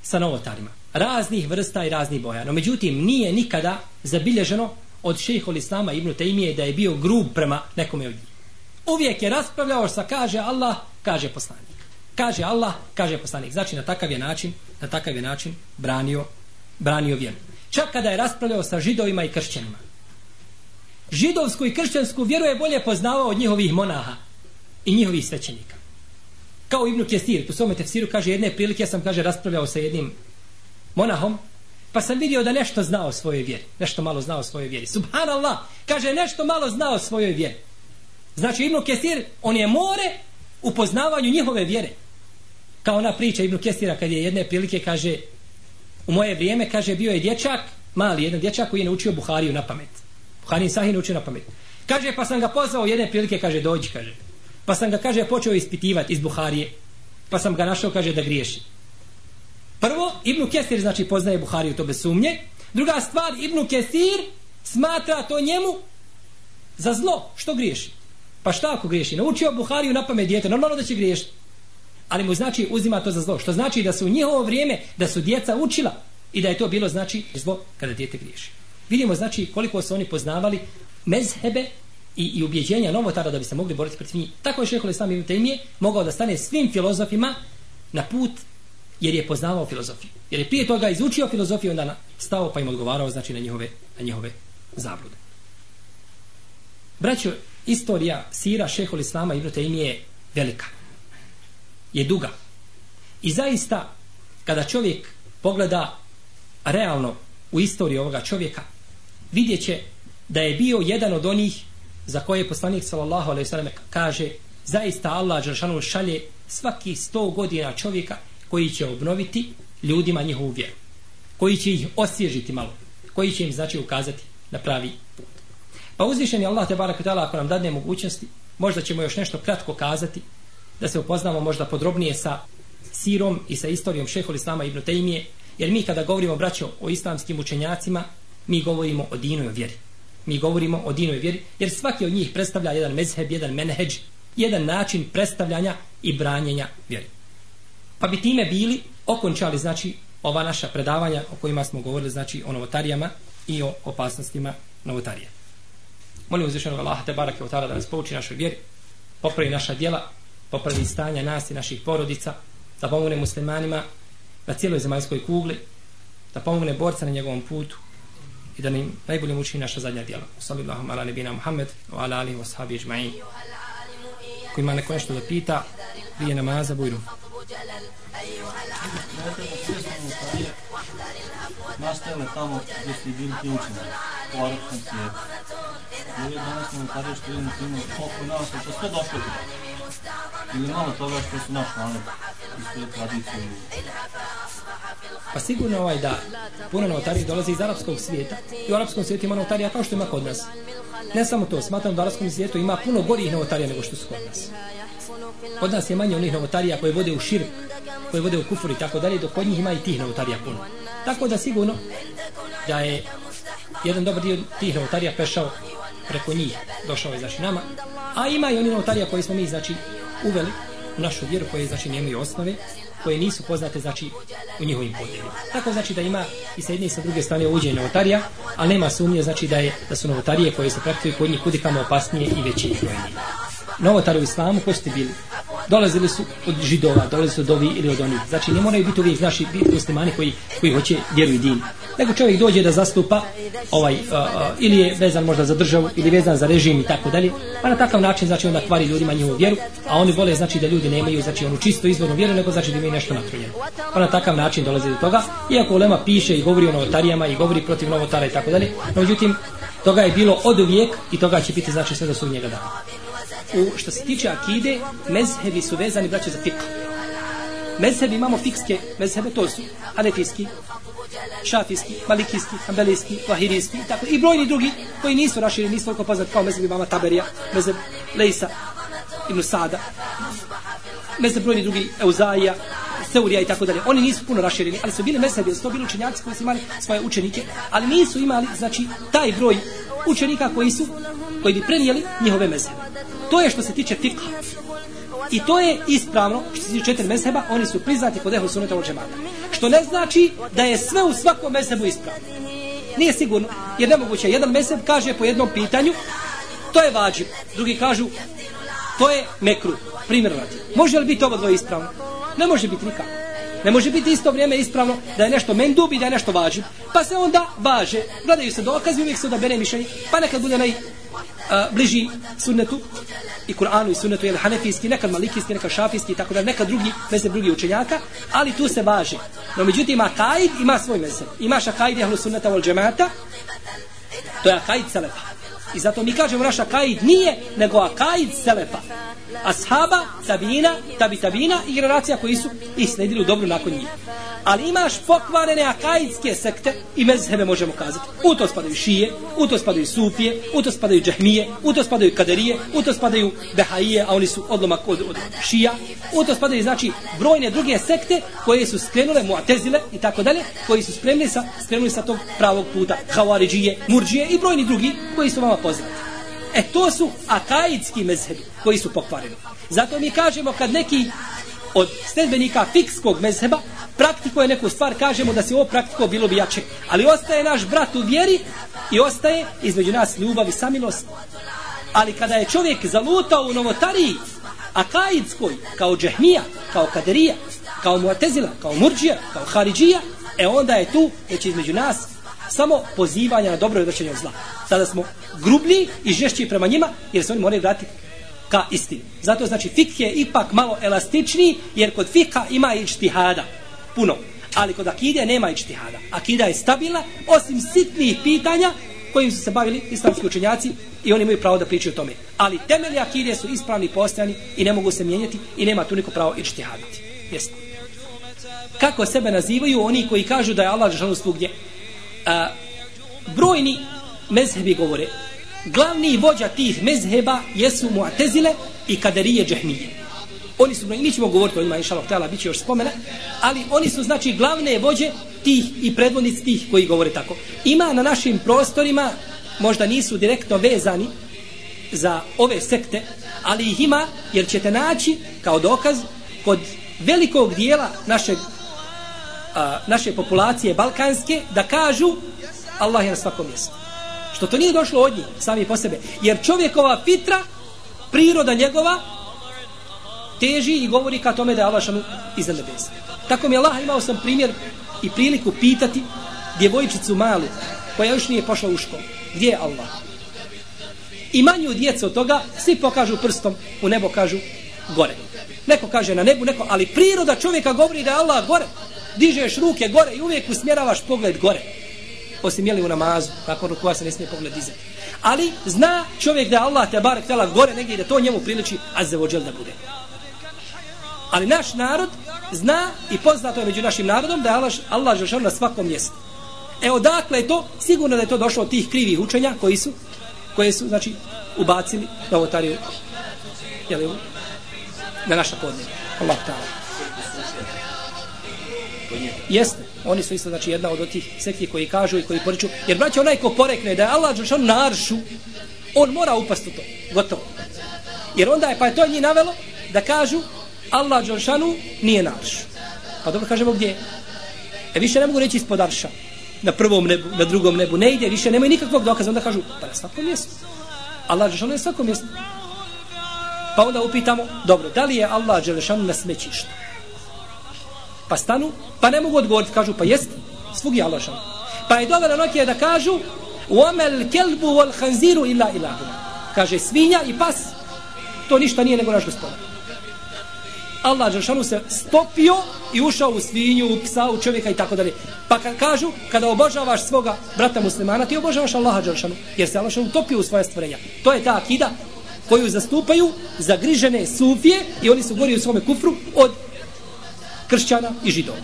S5: sa novotarima. Raznih vrsta i raznih boja. No međutim nije nikada zabilježeno od šejhul islama Ibn Taymije da je bio grub prema nekome od njih. Uvijek je raspravljao sa kaže Allah kaže poslanik. Kaže Allah kaže poslanik. Znači na takav je način na takav je način branio branio vjeru. Čak kada je raspravljao sa židovima i kršćanima. Židovsku i kršćansku vjeru je bolje poznavao od njihovih monaha i njihovih svećenika. Kao Ibn Kesir po svome tefsiru kaže jedne prilike ja sam kaže raspravljao sa jednim monahom pa sam vidio da nešto znao o svojoj vjeri nešto malo znao o svojoj vjeri. Subhanallah kaže nešto malo znao o svojoj vjeri. Znači Ibn Kesir on je more u poznavanju njihove vjere. Kao ona priča Ibn Kesira kad je jedne prilike kaže u moje vrijeme kaže bio je dječak mali jedan dječak koji je naučio Buhariju na pamet. Buharin Sahih naučio na pamet. Kaže pa sam ga pozvao jedne prilike kaže dođi kaže. Pa sam ga kaže počeo ispitivati iz Buharije. Pa sam ga našao kaže da griješi prvo Ibn Kesir znači poznaje Buhariju to bez sumnje. Druga stvar Ibn Kesir smatra to njemu za zlo što griješi. Pa šta ako griješi? Naučio Buhariju na pamet djete normalno da će griješiti. Ali mu znači uzima to za zlo što znači da su u njihovo vrijeme da su djeca učila i da je to bilo znači zlo kada djete griješi. Vidimo znači koliko su oni poznavali mezhebe i, i ubjeđenja novotara da bi se mogli boriti protiv njih. Tako je šehol islam ibn Taymije mogao da stane svim filozofima na put jer je poznavao filozofiju. Jer je prije toga izučio filozofiju onda stao pa im odgovarao znači na njihove, na njihove zablude. Braćo istorija sira šehol islama ibn Taymije je velika. Je duga. I zaista, kada čovjek pogleda realno u istoriju ovoga čovjeka, vidjet će da je bio jedan od onih za koje je poslanik sallallahu alaihi sallam kaže zaista Allah Đeršanu šalje svaki sto godina čovjeka koji će obnoviti ljudima njihovu vjeru. Koji će ih osvježiti malo. Koji će im znači ukazati na pravi put. Pa uzvišeni Allah te barak ako nam dadne mogućnosti, možda ćemo još nešto kratko kazati da se upoznamo možda podrobnije sa sirom i sa istorijom šehol Islama ibn Tejmije, jer mi kada govorimo braćo o islamskim učenjacima, mi govorimo o dinoj vjeri. Mi govorimo o dinoj vjeri, jer svaki od njih predstavlja jedan mezheb, jedan menheđ, jedan način predstavljanja i branjenja vjeri. Pa bi time bili okončali, znači, ova naša predavanja o kojima smo govorili, znači, o novotarijama i o opasnostima novotarije. Molim uzvišenog Allaha te barake od da nas pouči našoj vjeri, popravi naša djela, popravi stanja nas i naših porodica, da pomogne muslimanima na cijeloj zemaljskoj kugli, da pomogne borca na njegovom putu i da nam najbolje muči naša zadnja djela. Sallallahu ala nebina Muhammed, wa ala alihi wa sahabi ijma'in. Ko ima neko nešto da pita, prije namaza, bujru.
S6: Nastajale tamo gdje ste bili ti učeni, u arabskom svijetu. Ovo je danas na notariju što vidimo, koliko nas, to sve došlo ili malo toga što su naš narod ispred tradicije.
S5: Pa sigurno ovaj da. Puno novotarije dolazi iz arapskog svijeta. I u arapskom svijetu ima novotarija kao što ima kod nas. Ne samo to, smatram da u arapskom svijetu ima puno gorih novotarija nego što su kod nas. Kod nas je manje onih novotarija koje vode u širk, koje vode u kufur i tako dalje, dok kod njih ima i tih novotarija puno. Tako da sigurno da je jedan dobar dio tih novotarija pešao preko njih, došao je znači nama, a ima i oni novotarija koji smo mi znači uveli u našu vjeru koje znači nemaju osnove koje nisu poznate znači u njihovim podjelima. Tako znači da ima i sa jedne i sa druge strane uđenje novotarija, a nema sumnje znači da je da su novotarije koje se praktikuju kod njih kudikamo opasnije i veće brojnije. Novotari u islamu ko ste bili? Dolazili su od židova, dolazili su od ovi ili od onih. Znači ne moraju biti uvijek naši muslimani koji, koji hoće vjeru i din nego čovjek dođe da zastupa ovaj uh, uh, ili je vezan možda za državu ili vezan za režim i tako dalje pa na takav način znači onda kvari ljudima njihovu vjeru a oni vole znači da ljudi nemaju znači onu čisto izvornu vjeru nego znači da imaju nešto natrujeno. pa na takav način dolazi do toga iako Ulema piše i govori o novotarijama i govori protiv novotara i tako dalje no međutim toga je bilo od uvijek i toga će biti znači sve do sudnjega dana u što se tiče akide mezhebi su vezani braće za fiqh. mezhebi imamo fikske mezhebe to su anefijski, šafijski, malikijski, ambelijski, lahirijski, i tako i brojni drugi koji nisu rašireni, nisu toliko poznati kao mezheb imama Taberija, mezheb Lejsa ibn Sada, mezheb brojni drugi Euzaija, Seurija i tako dalje. Oni nisu puno rašireni, ali su bili mesebi, su to bili učenjaci koji su imali svoje učenike, ali nisu imali, znači, taj broj učenika koji su, koji bi prenijeli njihove mezhebe. To je što se tiče fikha. I to je ispravno, što se tiče četiri mezheba, oni su priznati kod ehlu suneta od džemata. Što ne znači da je sve u svakom mezhebu ispravno. Nije sigurno, jer nemoguće. Jedan mezheb kaže po jednom pitanju, to je vađib. Drugi kažu, to je mekru. Primjer radi. Može li biti ovo dvoje ispravno? Ne može biti nikako. Ne može biti isto vrijeme ispravno da je nešto mendub i da je nešto važi. Pa se onda važe. Gledaju se dokazi, uvijek se odabere mišljenje. Pa nekad bude naj a, bliži sunnetu i Kur'anu i sunnetu, jel hanefijski, nekad malikijski, nekad šafijski tako da, nekad drugi, mezeb drugi učenjaka, ali tu se važe. No međutim, akaid ima svoj mezeb. Imaš akaid jehlu sunneta vol džemata, to je akaid selefa. I zato mi kažemo naš akaid nije, nego akaid selefa. Ashaba, tabina, tabi tabina i generacija koji su i sledili u dobru nakon njih. Ali imaš pokvarene akaidske sekte i mezhebe možemo kazati. U to spadaju šije, u to spadaju sufije, u to spadaju džahmije, u to spadaju kaderije, u to spadaju behaije, a oni su odlomak od, od šija. U to spadaju znači brojne druge sekte koje su skrenule muatezile i tako dalje, koji su spremni sa, skrenuli sa tog pravog puta. Havaridžije, murđije i brojni drugi koji su vama poznati. E to su akaidski mezhebi koji su pokvareni. Zato mi kažemo kad neki od sledbenika fikskog mezheba praktikuje neku stvar, kažemo da se ovo praktiko bilo bi jače. Ali ostaje naš brat u vjeri i ostaje između nas ljubav i samilost. Ali kada je čovjek zalutao u novotariji, akaidskoj, kao džehmija, kao kaderija, kao muatezila, kao murđija, kao haridžija, e onda je tu, već između nas, samo pozivanja na dobro i odvraćanje od zla. Sada smo grublji i žešći prema njima, jer se oni moraju vratiti ka istini. Zato znači fik je ipak malo elastičniji, jer kod fika ima i čtihada. Puno. Ali kod akide nema i čtihada. Akida je stabilna, osim sitnih pitanja kojim su se bavili islamski učenjaci i oni imaju pravo da pričaju o tome. Ali temelji akide su ispravni postojani i ne mogu se mijenjati i nema tu niko pravo i čtihadati. Jeste. Kako sebe nazivaju oni koji kažu da je Allah žanu svugdje? A, brojni mezhebi govore glavni vođa tih mezheba jesu Mu'tezile i kaderije džahmije oni su, mi ćemo govoriti o njima inša Allah, bit će još spomena ali oni su znači glavne vođe tih i predvodnici tih koji govore tako. Ima na našim prostorima možda nisu direktno vezani za ove sekte ali ih ima jer ćete naći kao dokaz kod velikog dijela našeg a, naše populacije balkanske da kažu Allah je na svakom mjestu. Što to nije došlo od njih, sami po sebe. Jer čovjekova fitra, priroda njegova, teži i govori ka tome da je Allah šanu iznad nebesa. Tako mi je Allah imao sam primjer i priliku pitati djevojčicu malu, koja još nije pošla u školu. Gdje je Allah? I manju djecu od toga, svi pokažu prstom, u nebo kažu gore. Neko kaže na nebu, neko, ali priroda čovjeka govori da je Allah gore dižeš ruke gore i uvijek usmjeravaš pogled gore. Osim jeli u namazu, kako rukova se ne smije pogled dizati. Ali zna čovjek da Allah te barek tela gore negdje i da to njemu priliči azzevođel da bude. Ali naš narod zna i poznato je među našim narodom da je Allah, Allah žešao na svakom mjestu. E odakle je to? Sigurno da je to došlo od tih krivih učenja koji su, koje su, znači, ubacili novotariju jeli, na naša podnje. Allah ta'ala. Jeste, oni su isto znači jedna od tih sekti koji kažu i koji poriču, jer braće onaj ko porekne da je Allah Đelšanu na aršu, on mora upast u to, gotovo. Jer onda je, pa je to njih navelo da kažu Allah Đelšanu nije na aršu. Pa dobro kažemo gdje E više ne mogu reći ispod arša, na prvom nebu, na drugom nebu, ne ide, više nemaju nikakvog dokaza, onda kažu, pa na svakom mjestu. Allah Đelšanu je na svakom mjestu. Pa onda upitamo, dobro, da li je Allah Đelšanu na smećištu? Pa stanu, pa ne mogu odgovoriti, kažu, pa jest, svog je Allah šan. Pa je dovela nokije da kažu, uomel kelbu vol hanziru ila ilahu. Kaže, svinja i pas, to ništa nije nego naš gospodar. Allah Đeršanu se stopio i ušao u svinju, u psa, u čovjeka i tako dalje. Pa kad kažu, kada obožavaš svoga brata muslimana, ti obožavaš Allaha Đeršanu, jer se Allah Đeršanu utopio u svoje stvorenja. To je ta akida koju zastupaju zagrižene sufije i oni su gori u svome kufru od kršćana i židova.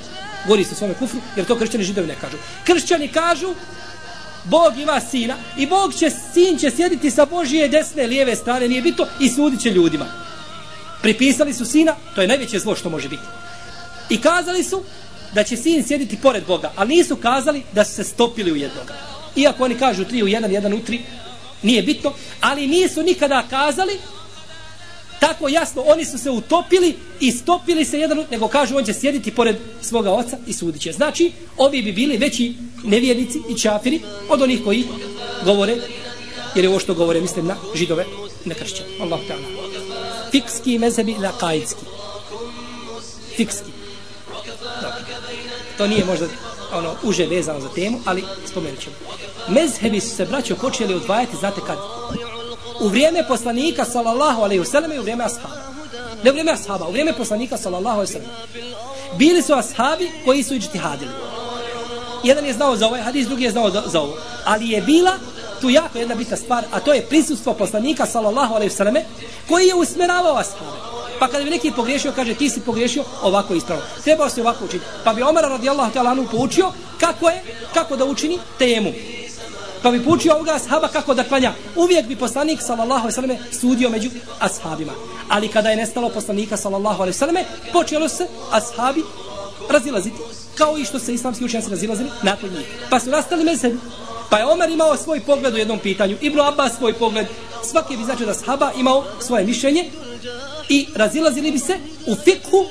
S5: Govori se svome kufru, jer to kršćani i židovi ne kažu. Kršćani kažu Bog ima sina i Bog će, sin će sjediti sa Božije desne, lijeve strane, nije bito, i sudit će ljudima. Pripisali su sina, to je najveće zlo što može biti. I kazali su da će sin sjediti pored Boga, ali nisu kazali da su se stopili u jednoga. Iako oni kažu tri u jedan, jedan u tri, nije bitno, ali nisu nikada kazali tako jasno, oni su se utopili i stopili se jedan, nego kažu on će sjediti pored svoga oca i sudit će. Znači, ovi bi bili veći nevjernici i čafiri od onih koji govore, jer je ovo što govore, mislim, na židove, na kršćan. Allah ta'ala. Fikski mezebi na kaidski. Fikski. Dobro. To nije možda ono uže vezano za temu, ali spomenut ćemo. Mezhebi su se braćo počeli odvajati, znate kad? U vrijeme poslanika sallallahu alejhi ve i u vrijeme ashaba. Ne u vrijeme ashaba, u vrijeme poslanika sallallahu alejhi ve sellem. Bili su ashabi koji su ijtihadili. Jedan je znao za ovaj hadis, drugi je znao za ovo. Ali je bila tu jako jedna bitna stvar, a to je prisustvo poslanika sallallahu alejhi ve selleme koji je usmeravao ashabe. Pa kada bi neki pogriješio, kaže ti si pogriješio, ovako ispravno. Trebao se ovako učiti. Pa bi Omer radijallahu ta'ala anhu poučio kako je, kako da učini temu pa bi poučio ovoga ashaba kako da klanja. Uvijek bi poslanik sallallahu alejhi ve selleme sudio među ashabima. Ali kada je nestalo poslanika sallallahu alejhi ve selleme, počelo se ashabi razilaziti kao i što se islamski učenjaci razilazili nakon njih. Pa su nastali mezhebi. Pa je Omer imao svoj pogled u jednom pitanju, Ibn Abbas svoj pogled. Svaki bi znači da sahaba imao svoje mišljenje i razilazili bi se u fikhu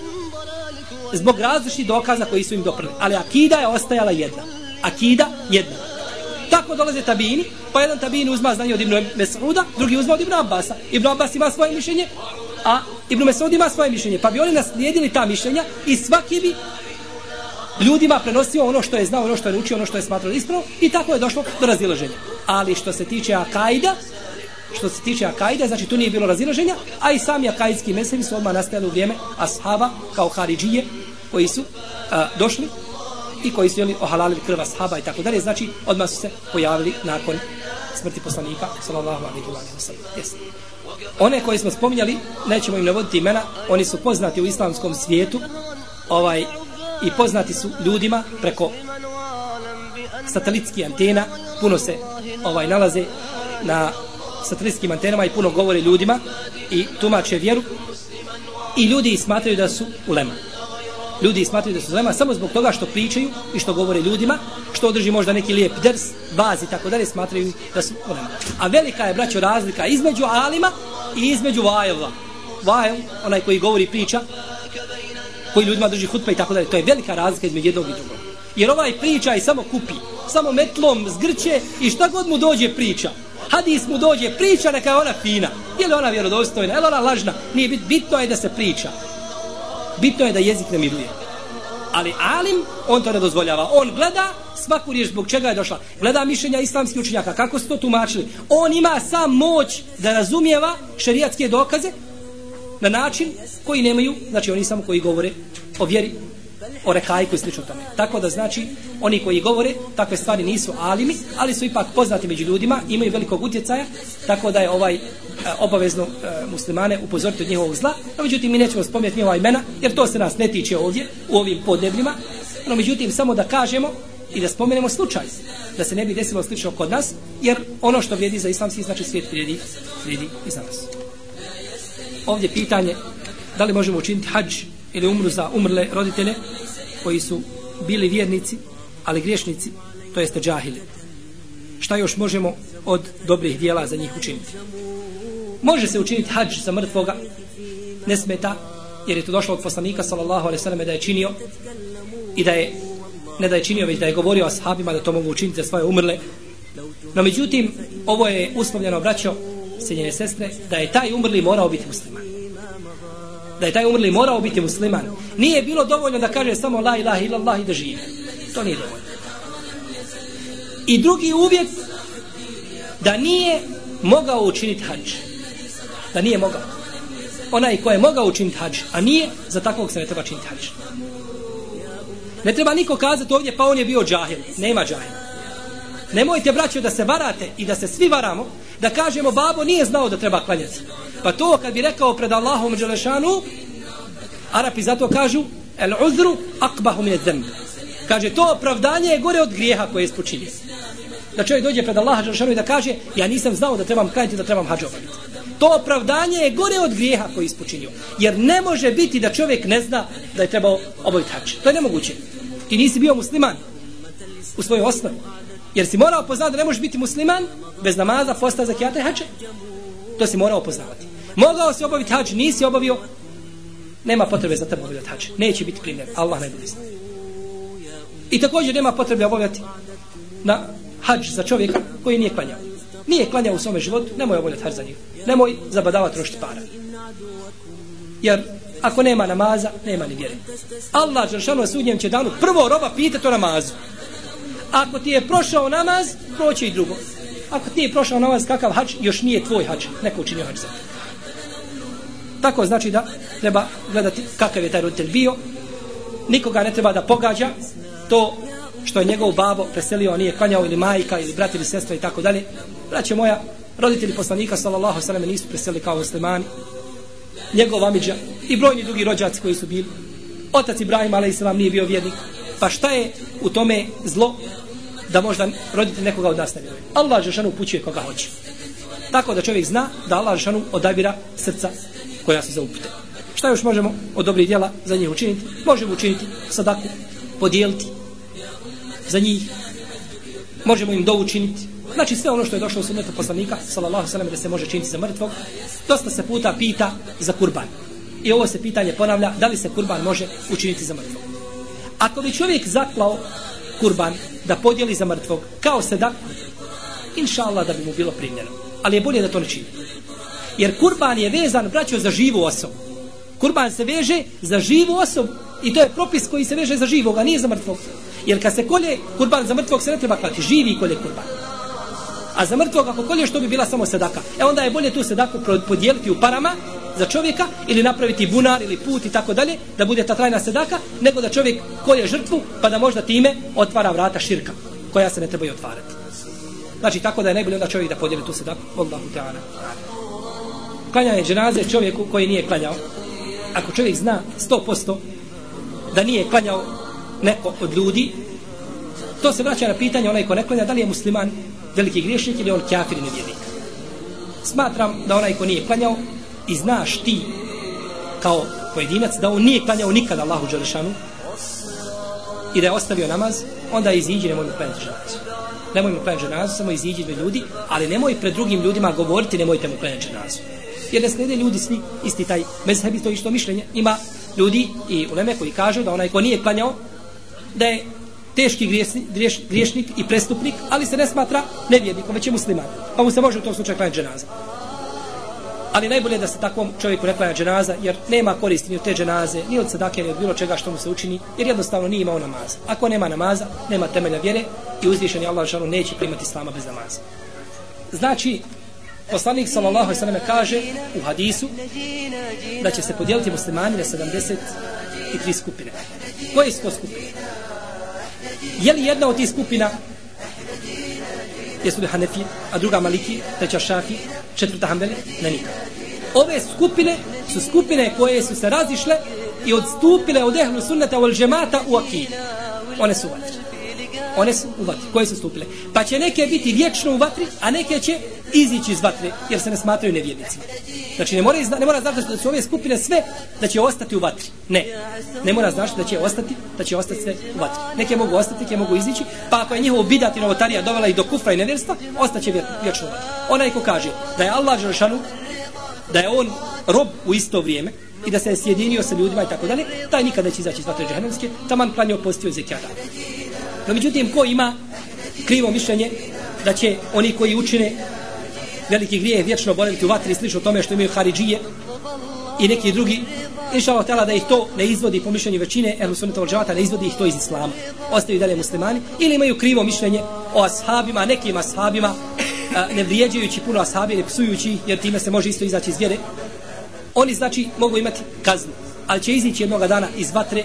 S5: zbog različitih dokaza koji su im doprli. Ali akida je ostajala jedna. Akida jedna. Tako dolaze tabini, pa jedan tabin uzma znanje od Ibn Mes'uda, drugi uzma od Ibn Abbasa. Ibn Abbas ima svoje mišljenje, a Ibn Mes'ud ima svoje mišljenje. Pa bi oni naslijedili ta mišljenja i svaki bi ljudima prenosio ono što je znao, ono što je učio, ono što je smatrao ispravno i tako je došlo do razilaženja. Ali što se tiče Akaida, što se tiče Akaida, znači tu nije bilo razilaženja, a i sami Akaidski mesevi su odmah nastajali u vrijeme ashaba kao Haridžije koji su a, došli i koji su jeli ohalalili krva sahaba i tako dalje, znači odmah su se pojavili nakon smrti poslanika, sallallahu alaihi wa sallam. Yes. One koje smo spominjali, nećemo im navoditi imena, oni su poznati u islamskom svijetu, ovaj i poznati su ljudima preko satelitskih antena, puno se ovaj nalaze na satelitskim antenama i puno govore ljudima i tumače vjeru i ljudi smatraju da su ulema ljudi smatraju da su zlema samo zbog toga što pričaju i što govore ljudima, što održi možda neki lijep ders, vaz i tako dalje, smatraju da su ulema. A velika je, braćo, razlika između alima i između vajeva. Vajel, onaj koji govori priča, koji ljudima drži hutbe i tako dalje, to je velika razlika između jednog i drugog. Jer ovaj priča i samo kupi, samo metlom zgrće i šta god mu dođe priča. Hadis mu dođe priča, neka je ona fina. Je li ona vjerodostojna, je li ona lažna? Nije bit, bitno je da se priča bitno je da jezik ne miruje. Ali alim, on to ne dozvoljava. On gleda svaku riječ zbog čega je došla. Gleda mišljenja islamskih učenjaka. Kako su to tumačili? On ima sam moć da razumijeva šerijatske dokaze na način koji nemaju, znači oni samo koji govore o vjeri, o rekajku i slično tome. Tako da znači, oni koji govore, takve stvari nisu alimi, ali su ipak poznati među ljudima, imaju velikog utjecaja, tako da je ovaj E, obavezno e, muslimane upozoriti od njihovog zla, no međutim mi nećemo spomnjeti njihova imena, jer to se nas ne tiče ovdje, u ovim podnebljima, no međutim samo da kažemo i da spomenemo slučaj, da se ne bi desilo slično kod nas, jer ono što vrijedi za islamski znači svijet vrijedi, vrijedi i za nas. Ovdje pitanje, da li možemo učiniti hađ ili umru za umrle roditelje koji su bili vjernici, ali griješnici, to jeste džahili. Šta još možemo od dobrih dijela za njih učiniti? može se učiniti hađ za mrtvoga ne smeta jer je to došlo od poslanika sallallahu alejhi ve selleme da je činio i da je ne da je činio već da je govorio ashabima da to mogu učiniti za svoje umrle no međutim ovo je uslovljeno braćo senjene sestre da je taj umrli morao biti musliman da je taj umrli morao biti musliman nije bilo dovoljno da kaže samo la ilaha illallah i da živi to nije dovoljno i drugi uvjet da nije mogao učiniti hađ da nije mogao. Onaj ko je mogao učiniti hađ, a nije, za takvog se ne treba činiti hađ. Ne treba niko kazati ovdje, pa on je bio džahil. Nema džahil. Nemojte, braćo, da se varate i da se svi varamo, da kažemo, babo nije znao da treba klanjati. Pa to kad bi rekao pred Allahom Đelešanu, Arapi zato kažu, el uzru akbahu min zemlje. Kaže, to opravdanje je gore od grijeha koje je spočinio. da čovjek dođe pred Allaha Đelešanu i da kaže ja nisam znao da trebam klanjati, da trebam hađovati. To opravdanje je gore od grijeha koji je ispočinio. Jer ne može biti da čovjek ne zna da je trebao obaviti hađ. To je nemoguće. I nisi bio musliman u svojoj osnovi. Jer si morao poznati da ne možeš biti musliman bez namaza, posta, zakijata i hađa. To si morao poznavati. Mogao si obaviti hađ, nisi obavio, nema potrebe za tebe obavljati hađ. Neće biti primjer. Allah najbolje zna. I također nema potrebe obavljati na hađ za čovjeka koji nije klanjao. Nije klanjao u svome životu, nemoj obavljati hađ za njih. Nemoj zabadavati trošiti para. Jer ako nema namaza, nema ni vjere. Allah Žršanu sudnjem će danu prvo roba pita to namazu. Ako ti je prošao namaz, proći i drugo. Ako ti je prošao namaz, kakav hač, još nije tvoj hač. Neko učinio hač za Tako znači da treba gledati kakav je taj roditelj bio. Nikoga ne treba da pogađa to što je njegov babo preselio, nije klanjao ili majka ili brat ili sestra i tako dalje. Braće moja, roditelji poslanika sallallahu sallam nisu preselili kao muslimani. Njegov amidža i brojni drugi rođaci koji su bili. Otac Ibrahim a.s. nije bio vjernik. Pa šta je u tome zlo da možda roditelj nekoga od nas ne vjeruje? Allah Žešanu upućuje koga hoće. Tako da čovjek zna da Allah Žešanu odabira srca koja se za upute. Šta još možemo od dobrih djela za njih učiniti? Možemo učiniti sadaku, podijeliti za njih. Možemo im dovu učiniti. Znači sve ono što je došlo u sunnetu poslanika, sallallahu sallam, da se može činiti za mrtvog, dosta se puta pita za kurban. I ovo se pitanje ponavlja, da li se kurban može učiniti za mrtvog. Ako bi čovjek zaklao kurban da podijeli za mrtvog kao sedak, inša Allah da bi mu bilo primljeno. Ali je bolje da to ne čini. Jer kurban je vezan, braćo, za živu osobu. Kurban se veže za živu osobu i to je propis koji se veže za živog, a nije za mrtvog. Jer kad se kolje kurban za mrtvog se ne treba klati, živi kolje kurban. A za mrtvog ako kolje što bi bila samo sedaka. E onda je bolje tu sedaku podijeliti u parama za čovjeka ili napraviti bunar ili put i tako dalje da bude ta trajna sedaka nego da čovjek koje žrtvu pa da možda time otvara vrata širka koja se ne treba otvarati. Znači tako da je najbolje onda čovjek da podijeli tu sedaku. Allahu Teala. Klanjanje dženaze čovjeku koji nije klanjao. Ako čovjek zna 100% da nije klanjao neko od ljudi, to se vraća na pitanje onaj ko ne klanja, da li je musliman veliki griješnik ili on kafir nevjernik. Smatram da onaj ko nije klanjao i znaš ti kao pojedinac da on nije klanjao nikada Allahu Đelešanu i da je ostavio namaz, onda iziđi, nemoj mu klanjati ženazu. Nemoj mu klanjati ženazu, samo iziđi do ljudi, ali nemoj pred drugim ljudima govoriti, nemojte mu klanjati ženazu. Jer ne slede ljudi svi isti taj mezhebi, to isto mišljenje. Ima ljudi i uleme koji kažu da onaj ko nije klanjao, da je teški griješnik, griješ, griješnik i prestupnik, ali se ne smatra nevjernikom, već je musliman. Pa mu se može u tom slučaju klanjati ženaza. Ali najbolje da se takvom čovjeku ne klanja dženaza, jer nema koristi ni od te dženaze, ni od sadake, ni od bilo čega što mu se učini, jer jednostavno nije imao namaza. Ako nema namaza, nema temelja vjere i uzvišeni Allah žalu neće primati slama bez namaza. Znači, poslanik sallallahu alejhi ve selleme kaže u hadisu da će se podijeliti muslimani na 70 i tri skupine. Koje su to skupine? Je li jedna od tih skupina jesu li Hanefi, a druga Maliki, treća Šafi, četvrta Hanbeli? na nikad. Ove skupine su skupine koje su se razišle i odstupile od ehlu sunnata u džemata u akidu. One su vatri. One su u vatri. Koje su stupile? Pa će neke biti vječno u vatri, a neke će izići iz vatre, jer se ne smatraju nevjernicima. Znači, ne mora, ne mora znači da su ove skupine sve da će ostati u vatri. Ne. Ne mora znači da će ostati, da će ostati sve u vatri. Neke mogu ostati, neke mogu izići, pa ako je njihovo bidat i novotarija dovela i do kufra i nevjerstva, ostaće vječno u vatri. Onaj ko kaže da je Allah Želšanu, da je on rob u isto vrijeme, i da se je sjedinio sa ljudima i tako dalje, taj nikada neće izaći iz vatre džahennemske, taman klanio postio zekijata. No međutim, ko ima krivo mišljenje da će oni koji učine veliki grije vječno boraviti u vatri slično tome što imaju Haridžije i neki drugi. Inša Allah da ih to ne izvodi po mišljenju većine ehlu sunnata džavata ne izvodi ih to iz islama. Ostaju dalje muslimani ili imaju krivo mišljenje o ashabima, nekim ashabima ne vrijeđajući puno ashabi ne psujući jer time se može isto izaći iz vjere. Oni znači mogu imati kaznu ali će izići jednog dana iz vatre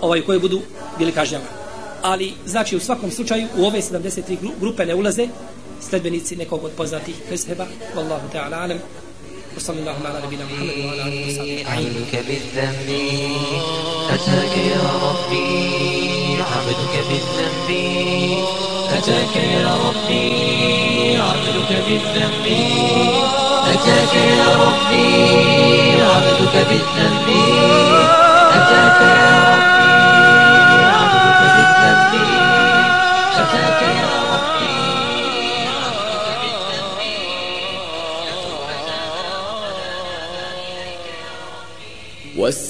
S5: ovaj koji budu bili kažnjavani. Ali znači u svakom slučaju u ove 73 grupe ne ulaze sledbenici nekog od poznatih mezheba wallahu ta'ala alam. وصلى الله على نبينا محمد وعلى اله وصحبه
S7: عنك بالذنب أتاك يا ربي. عبدك بالذنب أتاك
S1: يا ربي. عبدك بالذنب أتاك يا ربي. عبدك بالذنب أتاك يا ربي.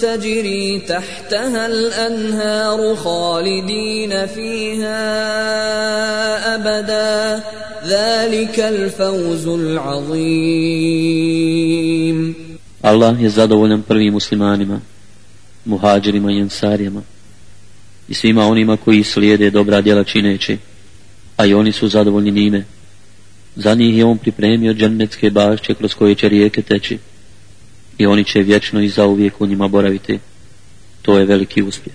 S2: تجري تحتها الأنهار خالدين فيها أبدا ذلك الفوز العظيم
S3: Allah je zadovoljan prvim muslimanima, muhađirima i ansarijama i svima onima koji slijede dobra djela čineći, a i oni su zadovoljni njime. Za njih je on pripremio džennetske bašće kroz koje će rijeke teći i oni će vječno i zauvijek u njima boraviti. To je veliki uspjeh.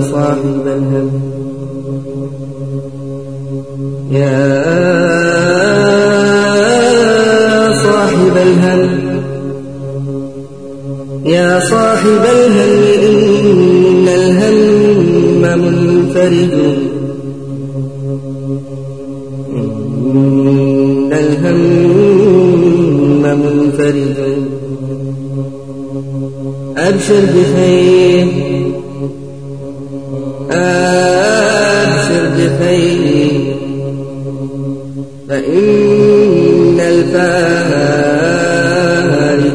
S7: صاحب الهم يا صاحب الهم يا صاحب الهم إن الهم منفرد إن الهم منفرد. أبشر بخير. أبشر بخير. فإن الفارج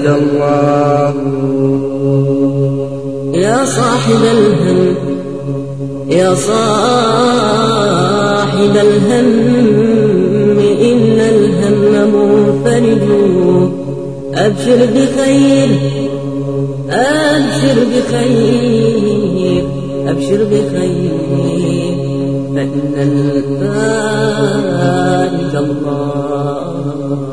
S7: الله. يا صاحب الهم. يا صاحب الهم. منفرج أبشر بخير أبشر بخير أبشر بخير. فإن الفارج الله